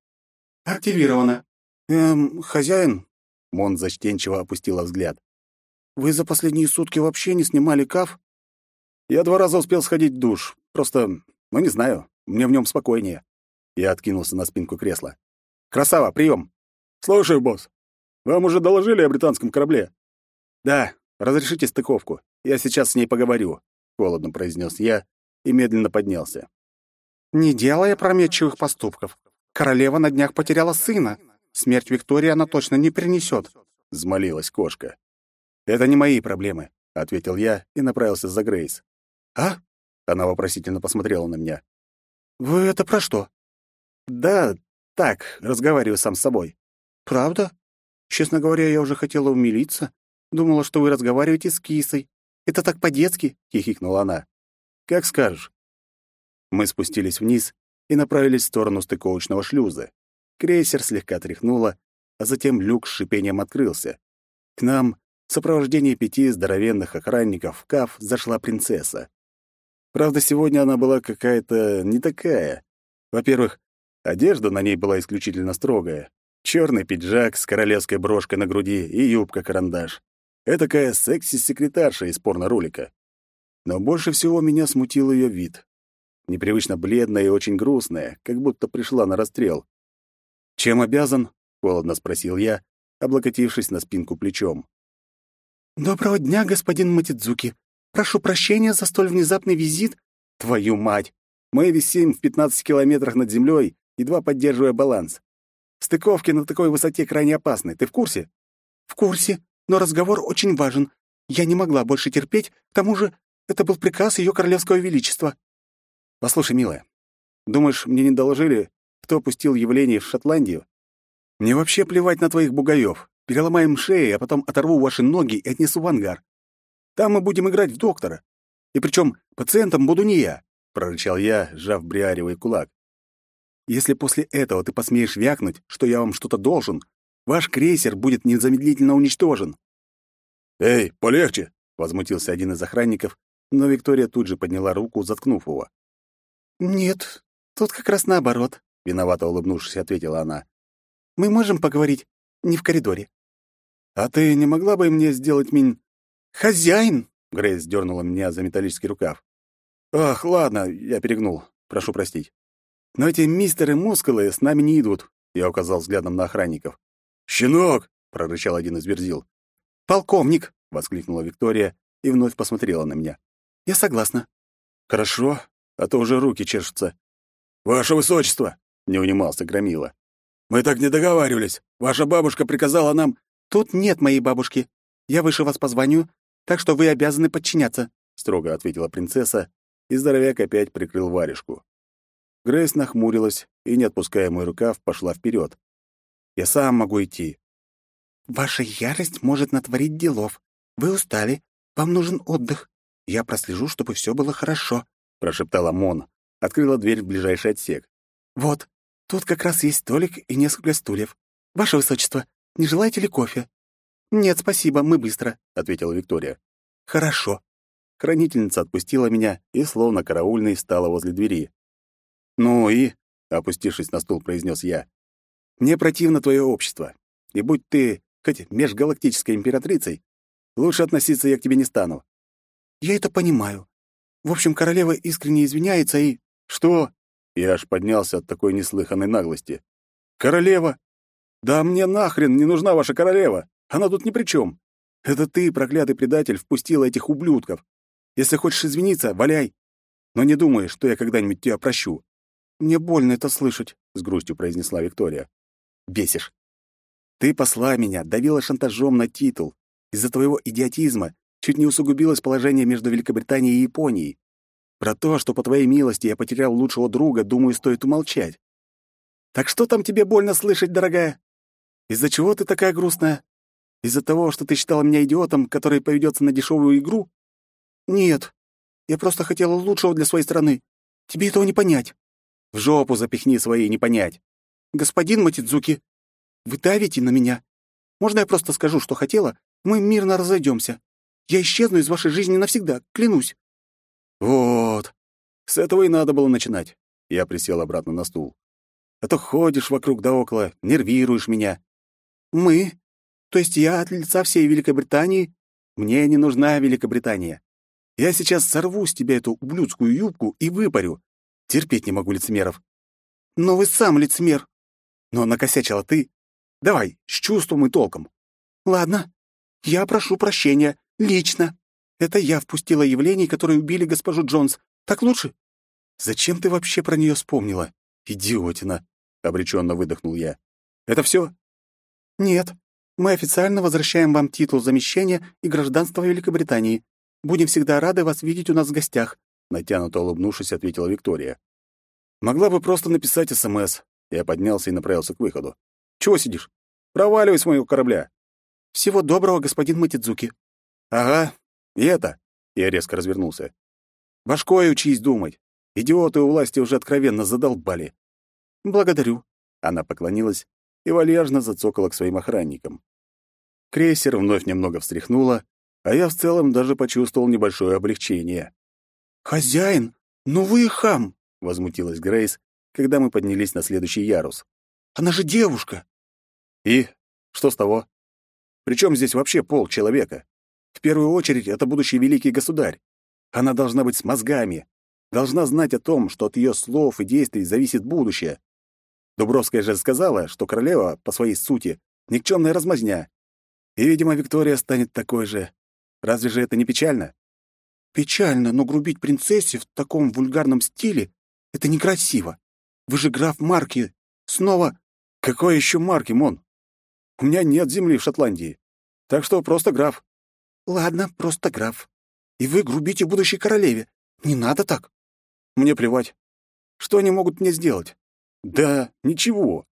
«Активировано». «Эм, хозяин?» — Мон зачтенчиво опустила взгляд. «Вы за последние сутки вообще не снимали каф?» «Я два раза успел сходить в душ. Просто, ну не знаю, мне в нем спокойнее». Я откинулся на спинку кресла. Красава, прием. Слушаю, босс. Вам уже доложили о британском корабле? Да, разрешите стыковку. Я сейчас с ней поговорю, холодно произнес я и медленно поднялся. Не делая опрометчивых поступков. Королева на днях потеряла сына. Смерть Виктории она точно не принесет, взмолилась кошка. Это не мои проблемы, ответил я и направился за Грейс. А? Она вопросительно посмотрела на меня. Вы это про что? Да, так, разговариваю сам с собой. Правда? Честно говоря, я уже хотела умилиться. Думала, что вы разговариваете с кисой. Это так по-детски, хихикнула она. Как скажешь. Мы спустились вниз и направились в сторону стыковочного шлюза. Крейсер слегка тряхнуло, а затем люк с шипением открылся. К нам в сопровождении пяти здоровенных охранников в КАФ зашла принцесса. Правда, сегодня она была какая-то не такая. Во-первых, Одежда на ней была исключительно строгая. Черный пиджак с королевской брошкой на груди и юбка-карандаш. Этакая секси-секретарша из порно-ролика. Но больше всего меня смутил ее вид. Непривычно бледная и очень грустная, как будто пришла на расстрел. «Чем обязан?» — холодно спросил я, облокотившись на спинку плечом. «Доброго дня, господин Матидзуки. Прошу прощения за столь внезапный визит. Твою мать! Мы висим в 15 километрах над землей едва поддерживая баланс. Стыковки на такой высоте крайне опасны. Ты в курсе? В курсе, но разговор очень важен. Я не могла больше терпеть, к тому же Это был приказ Ее Королевского Величества». «Послушай, милая, думаешь, мне не доложили, кто пустил явление в Шотландию? Мне вообще плевать на твоих бугаев. Переломаем шеи, а потом оторву ваши ноги и отнесу в ангар. Там мы будем играть в доктора. И причем пациентом буду не я», — прорычал я, сжав бриаревый кулак. «Если после этого ты посмеешь вякнуть, что я вам что-то должен, ваш крейсер будет незамедлительно уничтожен». «Эй, полегче!» — возмутился один из охранников, но Виктория тут же подняла руку, заткнув его. «Нет, тут как раз наоборот», — виновато улыбнувшись, ответила она. «Мы можем поговорить не в коридоре». «А ты не могла бы мне сделать мин...» «Хозяин!» — Грейс дернула меня за металлический рукав. «Ах, ладно, я перегнул. Прошу простить. Но эти мистеры мускулы с нами не идут», — я указал взглядом на охранников. «Щенок!» — прорычал один из верзил. «Полковник!» — воскликнула Виктория и вновь посмотрела на меня. «Я согласна». «Хорошо, а то уже руки чешутся». «Ваше высочество!» — не унимался Громила. «Мы так не договаривались. Ваша бабушка приказала нам...» «Тут нет моей бабушки. Я выше вас по званию, так что вы обязаны подчиняться», — строго ответила принцесса, и здоровяк опять прикрыл варежку. Грейс нахмурилась и, не отпуская мой рукав, пошла вперед. «Я сам могу идти». «Ваша ярость может натворить делов. Вы устали. Вам нужен отдых. Я прослежу, чтобы все было хорошо», — прошептала Мон. Открыла дверь в ближайший отсек. «Вот, тут как раз есть столик и несколько стульев. Ваше Высочество, не желаете ли кофе?» «Нет, спасибо, мы быстро», — ответила Виктория. «Хорошо». Хранительница отпустила меня и, словно караульный, стала возле двери. «Ну и...» — опустившись на стул, произнес я. «Мне противно твое общество. И будь ты хоть межгалактической императрицей, лучше относиться я к тебе не стану». «Я это понимаю. В общем, королева искренне извиняется и...» «Что?» Я аж поднялся от такой неслыханной наглости. «Королева? Да мне нахрен не нужна ваша королева!» Она тут ни при чем. Это ты, проклятый предатель, впустила этих ублюдков. Если хочешь извиниться, валяй. Но не думай, что я когда-нибудь тебя прощу. Мне больно это слышать, — с грустью произнесла Виктория. Бесишь. Ты посла меня, давила шантажом на титул. Из-за твоего идиотизма чуть не усугубилось положение между Великобританией и Японией. Про то, что по твоей милости я потерял лучшего друга, думаю, стоит умолчать. Так что там тебе больно слышать, дорогая? Из-за чего ты такая грустная? Из-за того, что ты считала меня идиотом, который поведется на дешевую игру? Нет. Я просто хотела лучшего для своей страны. Тебе этого не понять. В жопу запихни свои не понять. Господин Матидзуки, вы давите на меня. Можно я просто скажу, что хотела? Мы мирно разойдемся. Я исчезну из вашей жизни навсегда, клянусь. Вот. С этого и надо было начинать. Я присел обратно на стул. А то ходишь вокруг да около, нервируешь меня. Мы то есть я от лица всей Великобритании? Мне не нужна Великобритания. Я сейчас сорву с тебя эту ублюдскую юбку и выпарю. Терпеть не могу лицемеров. Но вы сам лицемер. Но накосячила ты. Давай, с чувством и толком. Ладно. Я прошу прощения. Лично. Это я впустила явление, которые убили госпожу Джонс. Так лучше? Зачем ты вообще про нее вспомнила? Идиотина. Обреченно выдохнул я. Это все? Нет. Мы официально возвращаем вам титул замещения и гражданство Великобритании. Будем всегда рады вас видеть у нас в гостях», — натянуто улыбнувшись, ответила Виктория. «Могла бы просто написать СМС». Я поднялся и направился к выходу. «Чего сидишь? Проваливай с моего корабля». «Всего доброго, господин Матидзуки». «Ага, и это...» Я резко развернулся. «Башкой учись думать. Идиоты у власти уже откровенно задолбали». «Благодарю». Она поклонилась и вальяжно зацокала к своим охранникам. Крейсер вновь немного встряхнуло, а я в целом даже почувствовал небольшое облегчение. «Хозяин, ну вы хам!» — возмутилась Грейс, когда мы поднялись на следующий ярус. «Она же девушка!» «И? Что с того? Причем здесь вообще пол человека? В первую очередь, это будущий великий государь. Она должна быть с мозгами, должна знать о том, что от ее слов и действий зависит будущее. Дубровская же сказала, что королева, по своей сути, никчемная размазня. И, видимо, Виктория станет такой же. Разве же это не печально? Печально, но грубить принцессе в таком вульгарном стиле — это некрасиво. Вы же граф Марки. Снова... Какой еще Марки, Мон? У меня нет земли в Шотландии. Так что просто граф. Ладно, просто граф. и вы грубите будущей королеве. Не надо так. Мне плевать. Что они могут мне сделать? Да, ничего.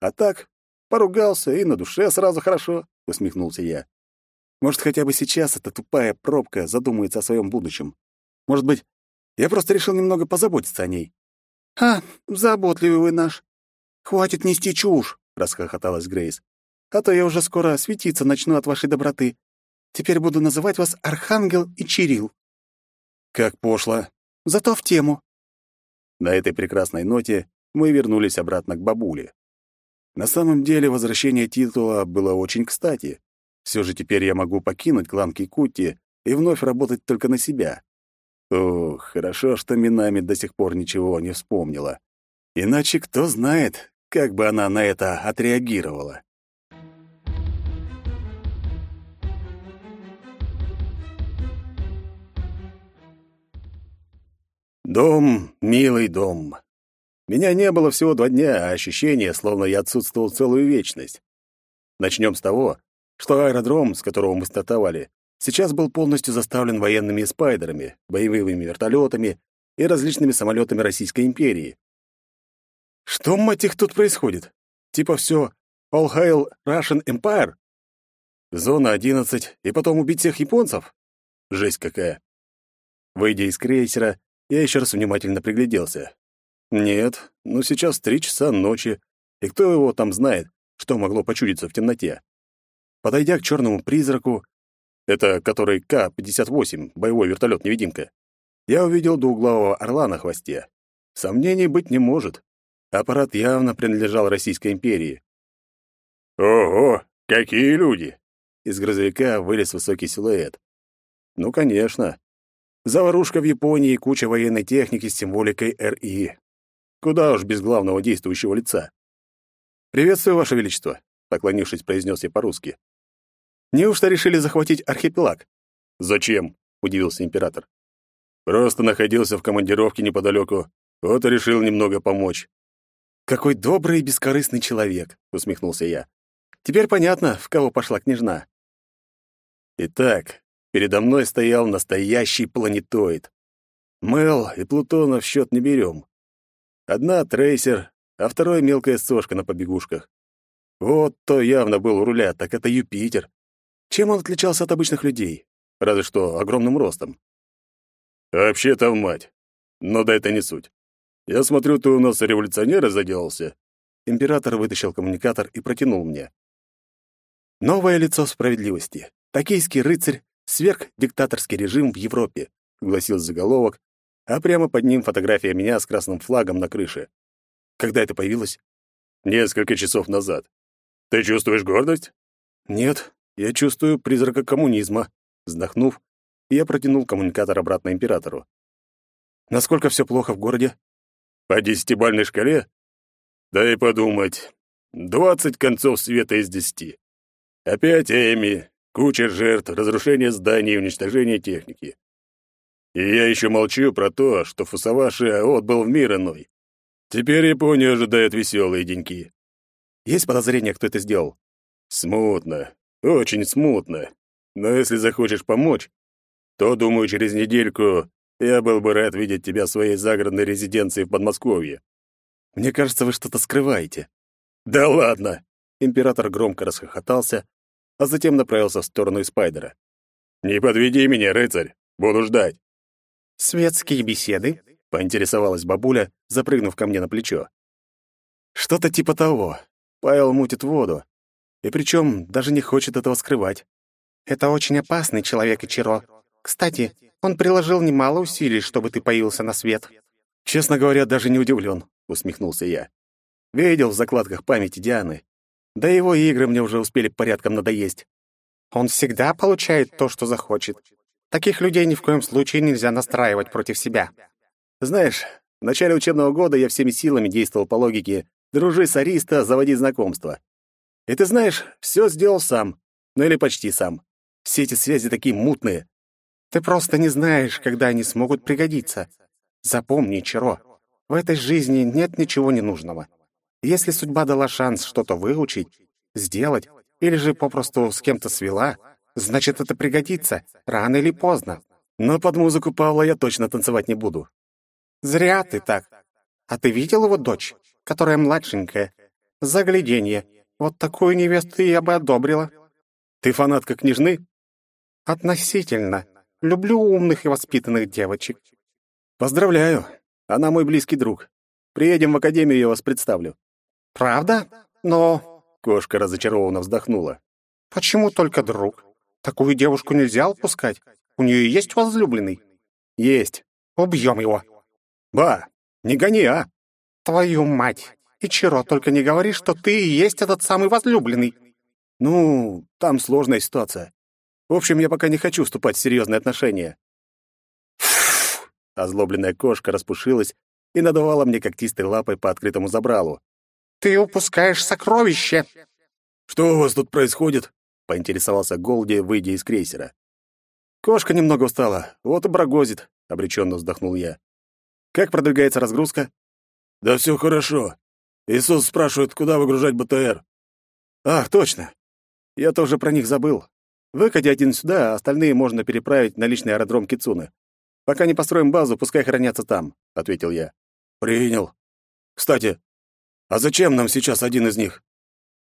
А так, поругался, и на душе сразу хорошо, усмехнулся я. Может, хотя бы сейчас эта тупая пробка задумается о своем будущем. Может быть, я просто решил немного позаботиться о ней. «А, заботливый вы наш. Хватит нести чушь», — расхохоталась Грейс. «А то я уже скоро светиться начну от вашей доброты. Теперь буду называть вас Архангел и Чирил». «Как пошло». «Зато в тему». На этой прекрасной ноте мы вернулись обратно к бабуле. На самом деле возвращение титула было очень кстати. Все же теперь я могу покинуть клан Кикути и вновь работать только на себя. Ох, хорошо, что Минами до сих пор ничего не вспомнила. Иначе кто знает, как бы она на это отреагировала. Дом, милый дом. Меня не было всего два дня, а ощущение, словно я отсутствовал целую вечность. Начнем с того, что аэродром, с которого мы стартовали, сейчас был полностью заставлен военными спайдерами, боевыми вертолетами и различными самолетами Российской империи. Что, мать их, тут происходит? Типа все «All Hail Russian Empire»? Зона 11, и потом убить всех японцев? Жесть какая. Выйдя из крейсера, я еще раз внимательно пригляделся. Нет, ну сейчас три часа ночи, и кто его там знает, что могло почудиться в темноте? Подойдя к черному призраку, это который К-58, боевой вертолет-невидимка, я увидел двуглавого орла на хвосте. Сомнений быть не может. Аппарат явно принадлежал Российской империи. «Ого, какие люди!» Из грузовика вылез высокий силуэт. «Ну, конечно. Заварушка в Японии и куча военной техники с символикой РИ. Куда уж без главного действующего лица. «Приветствую, Ваше Величество», — поклонившись, произнес я по-русски. «Неужто решили захватить архипелаг?» «Зачем?» — удивился император. «Просто находился в командировке неподалеку, вот и решил немного помочь». «Какой добрый и бескорыстный человек», — усмехнулся я. «Теперь понятно, в кого пошла княжна». Итак, передо мной стоял настоящий планетоид. Мел и Плутона в счет не берем. Одна — трейсер, а вторая — мелкая сошка на побегушках. Вот то явно был у руля, так это Юпитер. Чем он отличался от обычных людей? Разве что огромным ростом. «Вообще-то мать. Но да это не суть. Я смотрю, ты у нас революционер заделался». Император вытащил коммуникатор и протянул мне. «Новое лицо справедливости. Токийский рыцарь сверх диктаторский режим в Европе», — гласил заголовок, а прямо под ним фотография меня с красным флагом на крыше. Когда это появилось? Несколько часов назад. Ты чувствуешь гордость? Нет, я чувствую призрака коммунизма. Вздохнув, я протянул коммуникатор обратно императору. Насколько все плохо в городе? По десятибальной шкале? Дай подумать. Двадцать концов света из десяти. Опять Эми, куча жертв, разрушение зданий и уничтожение техники. И я еще молчу про то, что Фусаваши отбыл в мир иной. Теперь Японию ожидают веселые деньки. Есть подозрение, кто это сделал? Смутно. Очень смутно. Но если захочешь помочь, то, думаю, через недельку я был бы рад видеть тебя в своей загородной резиденции в Подмосковье. Мне кажется, вы что-то скрываете. Да ладно! Император громко расхохотался, а затем направился в сторону Спайдера. Не подведи меня, рыцарь. Буду ждать. «Светские беседы?» — поинтересовалась бабуля, запрыгнув ко мне на плечо. «Что-то типа того. Павел мутит воду. И причем даже не хочет этого скрывать. Это очень опасный человек, Ичиро. Кстати, он приложил немало усилий, чтобы ты появился на свет». «Честно говоря, даже не удивлен», — усмехнулся я. «Видел в закладках памяти Дианы. Да его игры мне уже успели порядком надоесть». «Он всегда получает то, что захочет. Таких людей ни в коем случае нельзя настраивать против себя. Знаешь, в начале учебного года я всеми силами действовал по логике «дружи с Ариста, заводи знакомства». И ты знаешь, все сделал сам. Ну или почти сам. Все эти связи такие мутные. Ты просто не знаешь, когда они смогут пригодиться. Запомни, Чаро, в этой жизни нет ничего ненужного. Если судьба дала шанс что-то выучить, сделать, или же попросту с кем-то свела — Значит, это пригодится, рано или поздно. Но под музыку Павла я точно танцевать не буду. Зря ты так. А ты видел его дочь, которая младшенькая? Загляденье. Вот такую невесту я бы одобрила. Ты фанатка княжны? Относительно. Люблю умных и воспитанных девочек. Поздравляю. Она мой близкий друг. Приедем в академию, я вас представлю. Правда? Но... Кошка разочарованно вздохнула. Почему только друг? Такую девушку нельзя упускать. У нее есть возлюбленный? Есть. Убьем его. Ба, не гони, а? Твою мать. И Чиро, только не говори, что ты и есть этот самый возлюбленный. Ну, там сложная ситуация. В общем, я пока не хочу вступать в серьезные отношения. Озлобленная кошка распушилась и надавала мне когтистой лапой по открытому забралу. «Ты упускаешь сокровище!» «Что у вас тут происходит?» — поинтересовался Голди, выйдя из крейсера. «Кошка немного устала, вот и брагозит», — обреченно вздохнул я. «Как продвигается разгрузка?» «Да все хорошо. Иисус спрашивает, куда выгружать БТР». «Ах, точно. Я тоже про них забыл. Выкати один сюда, а остальные можно переправить на личный аэродром Кицуны. Пока не построим базу, пускай хранятся там», — ответил я. «Принял. Кстати, а зачем нам сейчас один из них?»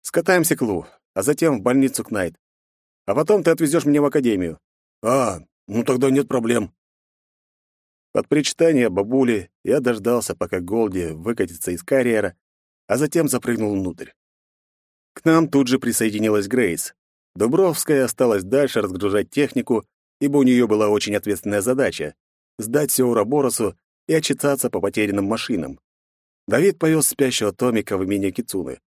«Скатаемся к Лу, а затем в больницу к Найт. А потом ты отвезешь меня в академию». «А, ну тогда нет проблем». Под причитание бабули я дождался, пока Голди выкатится из карьера, а затем запрыгнул внутрь. К нам тут же присоединилась Грейс. Дубровская осталась дальше разгружать технику, ибо у нее была очень ответственная задача — сдать все Ураборосу и отчитаться по потерянным машинам. Давид повез спящего Томика в имение Кицуны.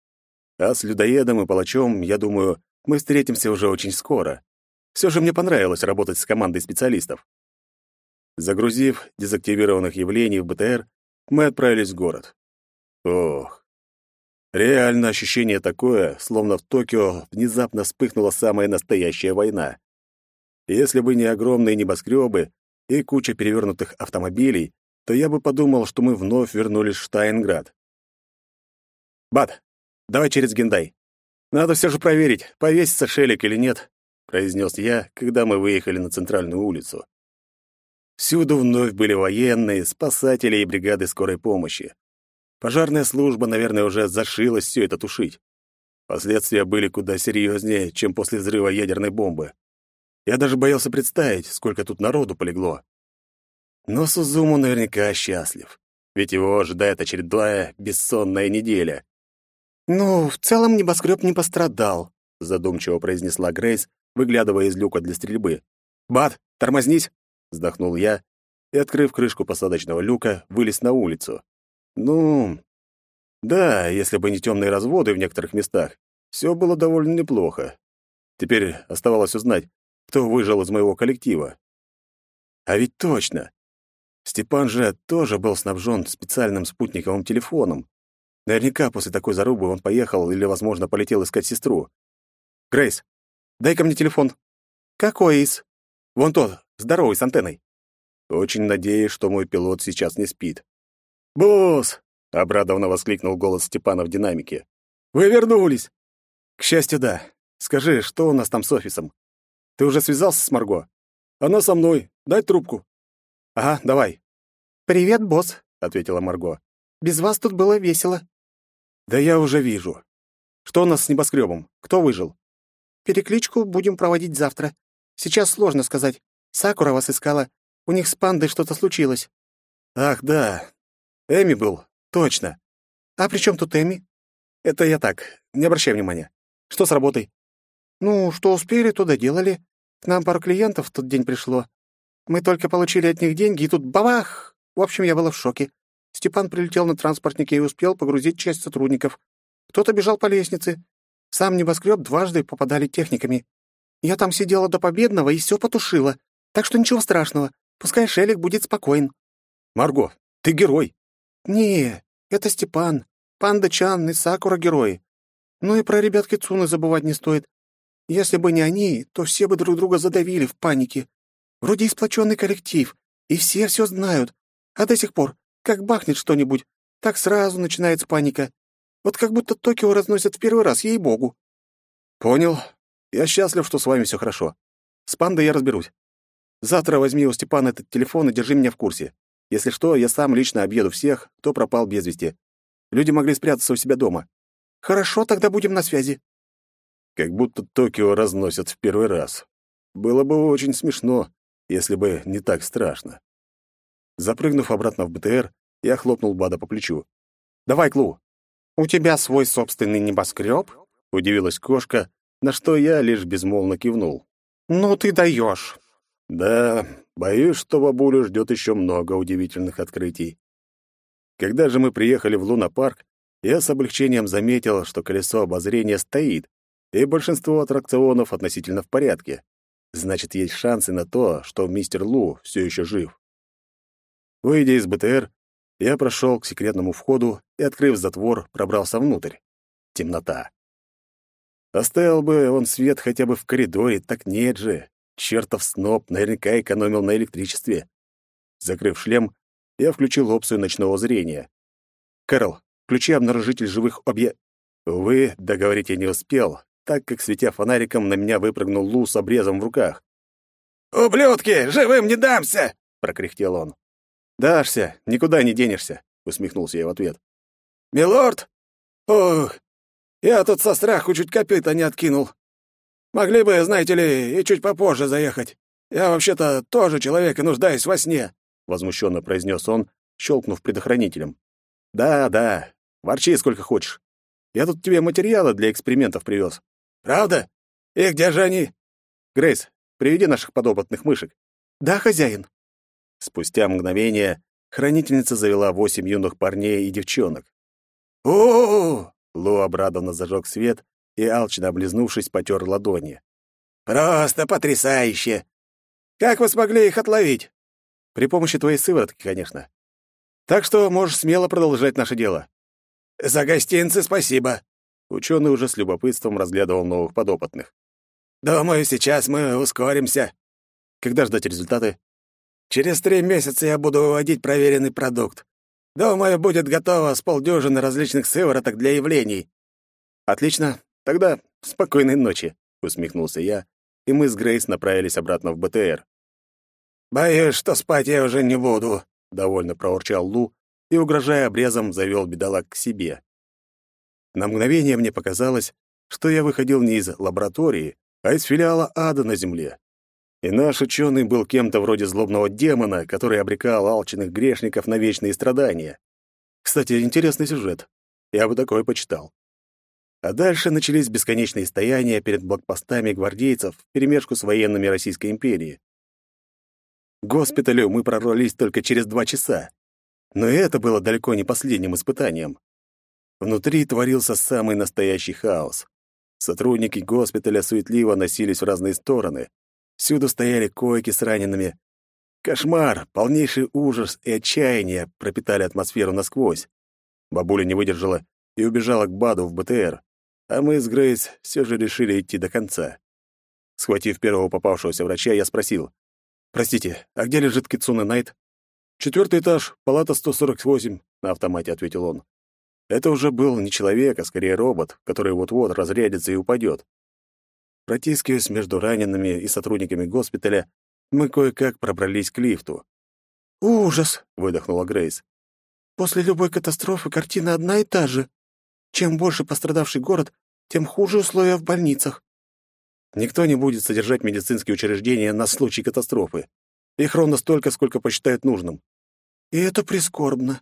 А с людоедом и палачом, я думаю, мы встретимся уже очень скоро. Все же мне понравилось работать с командой специалистов. Загрузив дезактивированных явлений в БТР, мы отправились в город. Ох, реально ощущение такое, словно в Токио внезапно вспыхнула самая настоящая война. Если бы не огромные небоскребы и куча перевернутых автомобилей, то я бы подумал, что мы вновь вернулись в Штайнград. «Бат, давай через Гендай. Надо все же проверить, повесится Шелик или нет», — произнес я, когда мы выехали на центральную улицу. Всюду вновь были военные, спасатели и бригады скорой помощи. Пожарная служба, наверное, уже зашилась все это тушить. Последствия были куда серьезнее, чем после взрыва ядерной бомбы. Я даже боялся представить, сколько тут народу полегло. Но Сузуму наверняка счастлив, ведь его ожидает очередная бессонная неделя. «Ну, в целом небоскреб не пострадал», — задумчиво произнесла Грейс, выглядывая из люка для стрельбы. «Бат, тормознись!» — вздохнул я и, открыв крышку посадочного люка, вылез на улицу. «Ну, да, если бы не темные разводы в некоторых местах, все было довольно неплохо. Теперь оставалось узнать, кто выжил из моего коллектива. А ведь точно, Степан же тоже был снабжен специальным спутниковым телефоном. Наверняка после такой зарубы он поехал или, возможно, полетел искать сестру. «Грейс, дай-ка мне телефон». «Какой из?» «Вон тот, здоровый, с антенной». Очень надеюсь, что мой пилот сейчас не спит. «Босс!» — обрадованно воскликнул голос Степана в динамике. «Вы вернулись!» «К счастью, да. Скажи, что у нас там с офисом? Ты уже связался с Марго?» «Она со мной. Дай трубку». «Ага, давай». «Привет, босс», — ответила Марго. «Без вас тут было весело». «Да я уже вижу. Что у нас с небоскребом? Кто выжил?» «Перекличку будем проводить завтра. Сейчас сложно сказать. Сакура вас искала. У них с пандой что-то случилось». «Ах, да. Эми был. Точно. А при чем тут Эми?» «Это я так. Не обращай внимания. Что с работой?» «Ну, что успели, то доделали. К нам пару клиентов в тот день пришло. Мы только получили от них деньги, и тут бабах! В общем, я была в шоке. Степан прилетел на транспортнике и успел погрузить часть сотрудников. Кто-то бежал по лестнице. сам небоскреб дважды попадали техниками. Я там сидела до победного и все потушила. Так что ничего страшного. Пускай Шелик будет спокоен. Марго, ты герой. Не, это Степан. Панда Чан и Сакура герои. Ну и про ребят Кицуны забывать не стоит. Если бы не они, то все бы друг друга задавили в панике. Вроде сплоченный коллектив, и все все знают. А до сих пор, как бахнет что-нибудь, так сразу начинается паника. Вот как будто Токио разносят в первый раз, ей-богу. Понял. Я счастлив, что с вами все хорошо. С пандой я разберусь. Завтра возьми у Степана этот телефон и держи меня в курсе. Если что, я сам лично объеду всех, кто пропал без вести. Люди могли спрятаться у себя дома. Хорошо, тогда будем на связи. Как будто Токио разносят в первый раз. Было бы очень смешно, если бы не так страшно. Запрыгнув обратно в БТР, я хлопнул Бада по плечу. «Давай, Клу!» «У тебя свой собственный небоскреб?» — удивилась кошка, на что я лишь безмолвно кивнул. «Ну ты даешь!» «Да, боюсь, что бабулю ждет еще много удивительных открытий. Когда же мы приехали в Луна-парк, я с облегчением заметил, что колесо обозрения стоит, и большинство аттракционов относительно в порядке. Значит, есть шансы на то, что мистер Лу все еще жив. Выйдя из БТР, я прошел к секретному входу и, открыв затвор, пробрался внутрь. Темнота. Оставил бы он свет хотя бы в коридоре, так нет же. Чертов сноб наверняка экономил на электричестве. Закрыв шлем, я включил опцию ночного зрения. «Кэрол, включи обнаружитель живых объе...» Увы, договорить я не успел, так как, светя фонариком, на меня выпрыгнул Лу с обрезом в руках. «Ублюдки, живым не дамся!» — прокряхтел он. «Дашься, никуда не денешься», — усмехнулся я в ответ. «Милорд? Ох, я тут со страху чуть копыта не откинул. Могли бы, знаете ли, и чуть попозже заехать. Я вообще-то тоже человек и нуждаюсь во сне», — возмущенно произнес он, щелкнув предохранителем. «Да, да, ворчи сколько хочешь. Я тут тебе материалы для экспериментов привез». «Правда? И где же они?» «Грейс, приведи наших подопытных мышек». «Да, хозяин». Спустя мгновение хранительница завела восемь юных парней и девчонок. «У-у-у!» — Лу обрадованно зажег свет и, алчно облизнувшись, потер ладони. «Просто потрясающе! Как вы смогли их отловить?» «При помощи твоей сыворотки, конечно. Так что можешь смело продолжать наше дело». «За гостинцы спасибо!» Ученый уже с любопытством разглядывал новых подопытных. «Думаю, сейчас мы ускоримся». «Когда ждать результаты?» Через три месяца я буду выводить проверенный продукт. Думаю, будет готово с полдюжины различных сывороток для явлений». «Отлично. Тогда спокойной ночи», — усмехнулся я, и мы с Грейс направились обратно в БТР. «Боюсь, что спать я уже не буду», — довольно проурчал Лу и, угрожая обрезом, завел бедолаг к себе. На мгновение мне показалось, что я выходил не из лаборатории, а из филиала ада на Земле. И наш ученый был кем-то вроде злобного демона, который обрекал алчных грешников на вечные страдания. Кстати, интересный сюжет. Я бы такое почитал. А дальше начались бесконечные стояния перед блокпостами гвардейцев вперемешку с военными Российской империи. К госпиталю мы прорвались только через два часа. Но это было далеко не последним испытанием. Внутри творился самый настоящий хаос. Сотрудники госпиталя суетливо носились в разные стороны, Всюду стояли койки с ранеными. Кошмар, полнейший ужас и отчаяние пропитали атмосферу насквозь. Бабуля не выдержала и убежала к Баду в БТР, а мы с Грейс все же решили идти до конца. Схватив первого попавшегося врача, я спросил. «Простите, а где лежит Китсуна Найт?» «Четвертый этаж, палата 148», — на автомате ответил он. Это уже был не человек, а скорее робот, который вот-вот разрядится и упадет. Протискиваясь между ранеными и сотрудниками госпиталя, мы кое-как пробрались к лифту. «Ужас!» — выдохнула Грейс. «После любой катастрофы картина одна и та же. Чем больше пострадавший город, тем хуже условия в больницах». Никто не будет содержать медицинские учреждения на случай катастрофы. Их ровно столько, сколько посчитают нужным. И это прискорбно.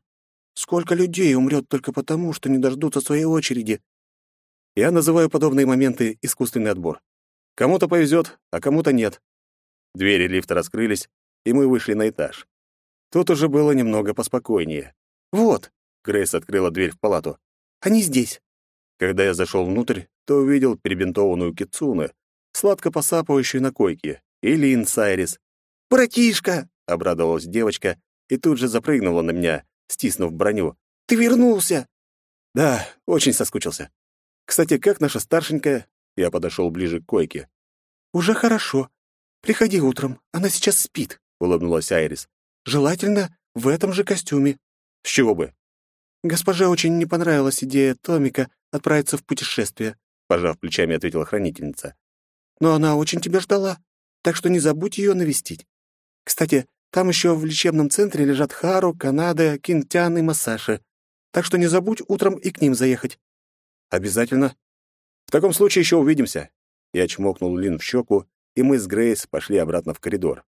Сколько людей умрет только потому, что не дождутся своей очереди. Я называю подобные моменты искусственный отбор. Кому-то повезет, а кому-то нет. Двери лифта раскрылись, и мы вышли на этаж. Тут уже было немного поспокойнее. «Вот», — Грейс открыла дверь в палату. «Они здесь». Когда я зашел внутрь, то увидел перебинтованную Кицуне, сладко посапывающую на койке, и Лин Сайрис. «Братишка!» — обрадовалась девочка и тут же запрыгнула на меня, стиснув броню. «Ты вернулся!» «Да, очень соскучился. Кстати, как наша старшенькая?» Я подошел ближе к койке. «Уже хорошо. Приходи утром, она сейчас спит», — улыбнулась Айрис. «Желательно в этом же костюме». «С чего бы?» «Госпоже очень не понравилась идея Томика отправиться в путешествие», — пожав плечами, ответила хранительница. «Но она очень тебя ждала, так что не забудь ее навестить. Кстати, там еще в лечебном центре лежат Хару, Канада, Кинтян и Массаши. Так что не забудь утром и к ним заехать». «Обязательно. В таком случае еще увидимся». Я чмокнул Лин в щеку, и мы с Грейс пошли обратно в коридор.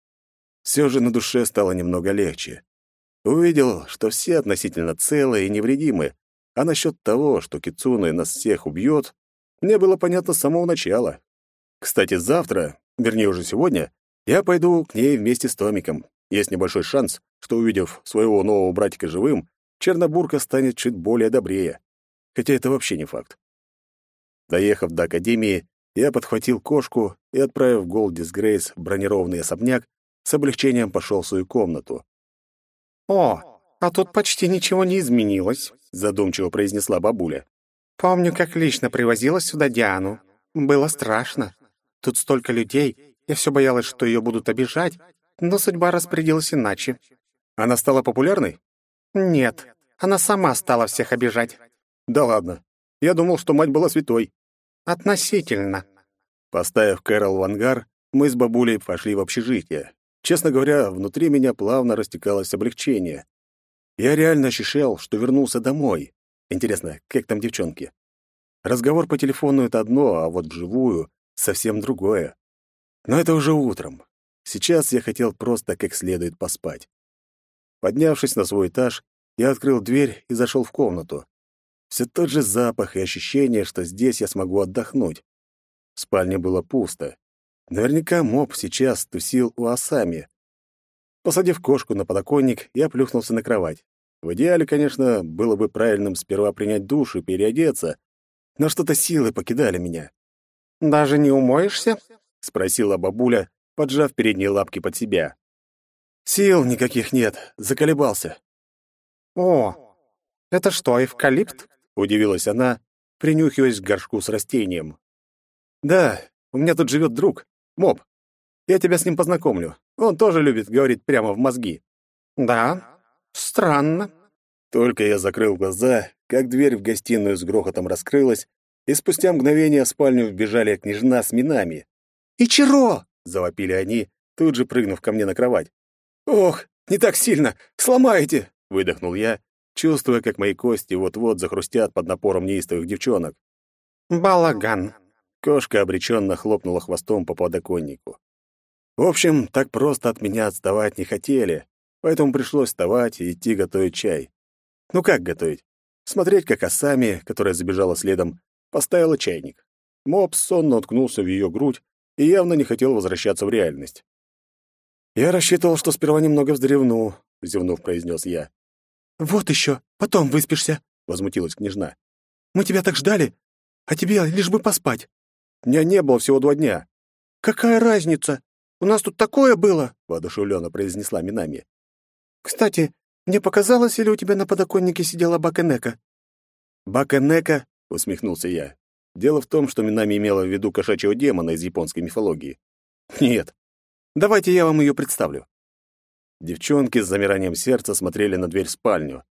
Все же на душе стало немного легче. Увидел, что все относительно целы и невредимы, а насчет того, что Кицуна нас всех убьет, мне было понятно с самого начала. Кстати, завтра, вернее уже сегодня, я пойду к ней вместе с Томиком. Есть небольшой шанс, что, увидев своего нового братика живым, Чернобурка станет чуть более добрее. Хотя это вообще не факт. Доехав до Академии, я подхватил кошку и, отправив Голдис Грейс в бронированный особняк, с облегчением пошел в свою комнату. «О, а тут почти ничего не изменилось», — задумчиво произнесла бабуля. «Помню, как лично привозила сюда Диану. Было страшно. Тут столько людей, я все боялась, что ее будут обижать, но судьба распорядилась иначе». «Она стала популярной?» «Нет, она сама стала всех обижать». «Да ладно. Я думал, что мать была святой». «Относительно». Поставив Кэрол в ангар, мы с бабулей пошли в общежитие. Честно говоря, внутри меня плавно растекалось облегчение. Я реально ощущал, что вернулся домой. Интересно, как там девчонки? Разговор по телефону — это одно, а вот вживую — совсем другое. Но это уже утром. Сейчас я хотел просто как следует поспать. Поднявшись на свой этаж, я открыл дверь и зашел в комнату. Все тот же запах и ощущение, что здесь я смогу отдохнуть. В спальне было пусто. Наверняка моб сейчас тусил у Асами. Посадив кошку на подоконник, я плюхнулся на кровать. В идеале, конечно, было бы правильным сперва принять душ и переодеться, но что-то силы покидали меня. «Даже не умоешься?» — спросила бабуля, поджав передние лапки под себя. «Сил никаких нет, заколебался». «О, это что, эвкалипт?» — удивилась она, принюхиваясь к горшку с растением. «Да, у меня тут живет друг, Моб, я тебя с ним познакомлю. Он тоже любит говорить прямо в мозги». «Да? Странно». Только я закрыл глаза, как дверь в гостиную с грохотом раскрылась, и спустя мгновение в спальню вбежали княжна с минами. «Ичиро!» — завопили они, тут же прыгнув ко мне на кровать. «Ох, не так сильно! Сломаете!» — выдохнул я, чувствуя, как мои кости вот-вот захрустят под напором неистовых девчонок. «Балаган!» Кошка обреченно хлопнула хвостом по подоконнику. В общем, так просто от меня отставать не хотели, поэтому пришлось вставать и идти готовить чай. Ну как готовить? Смотреть, как Асами, которая забежала следом, поставила чайник. Мопс сонно уткнулся в ее грудь и явно не хотел возвращаться в реальность. «Я рассчитывал, что сперва немного вздревну», — зевнув, произнес я. «Вот еще, потом выспишься», — возмутилась княжна. «Мы тебя так ждали, а тебе лишь бы поспать». Дня не было всего два дня. Какая разница? У нас тут такое было, воодушевленно произнесла Минами. Кстати, мне показалось, или у тебя на подоконнике сидела Бакенека? Бакенека? усмехнулся я. Дело в том, что Минами имела в виду кошачьего демона из японской мифологии. Нет. Давайте я вам ее представлю. Девчонки с замиранием сердца смотрели на дверь в спальню.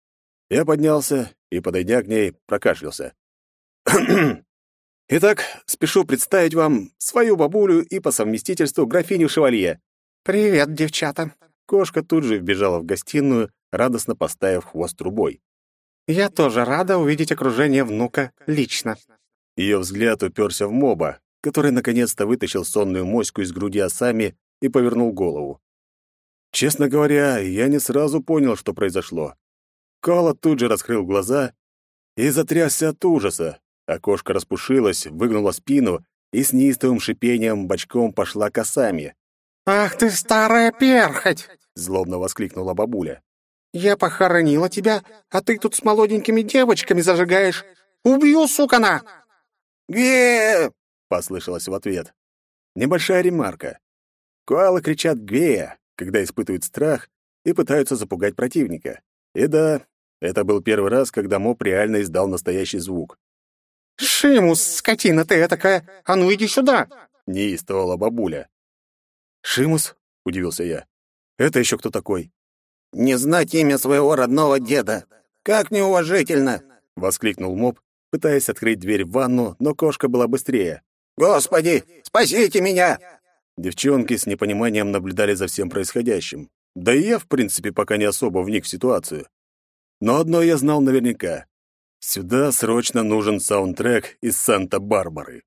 Я поднялся и, подойдя к ней, прокашлялся. Итак, спешу представить вам свою бабулю и по совместительству графиню Шевалье. Привет, девчата. Кошка тут же вбежала в гостиную, радостно поставив хвост трубой. Я тоже рада увидеть окружение внука лично. Ее взгляд уперся в моба, который наконец-то вытащил сонную моську из груди осами и повернул голову. Честно говоря, я не сразу понял, что произошло. Кала тут же раскрыл глаза и затрясся от ужаса, Окошко распушилось, выгнуло спину и с неистовым шипением бочком пошла косами. «Ах ты, старая перхоть!» — злобно воскликнула бабуля. «Я похоронила тебя, а ты тут с молоденькими девочками зажигаешь. Убью, сукана!» «Гве!» — послышалось в ответ. Небольшая ремарка. Коалы кричат «гвея», когда испытывают страх и пытаются запугать противника. И да, это был первый раз, когда моб реально издал настоящий звук. «Шимус, скотина ты этакая! А ну иди сюда!» — неистовала бабуля. «Шимус?» — удивился я. «Это еще кто такой?» «Не знать имя своего родного деда! Как неуважительно!» — воскликнул моб, пытаясь открыть дверь в ванну, но кошка была быстрее. «Господи, спасите меня!» Девчонки с непониманием наблюдали за всем происходящим. Да и я, в принципе, пока не особо вник в ситуацию. Но одно я знал наверняка. Сюда срочно нужен саундтрек из Санта-Барбары.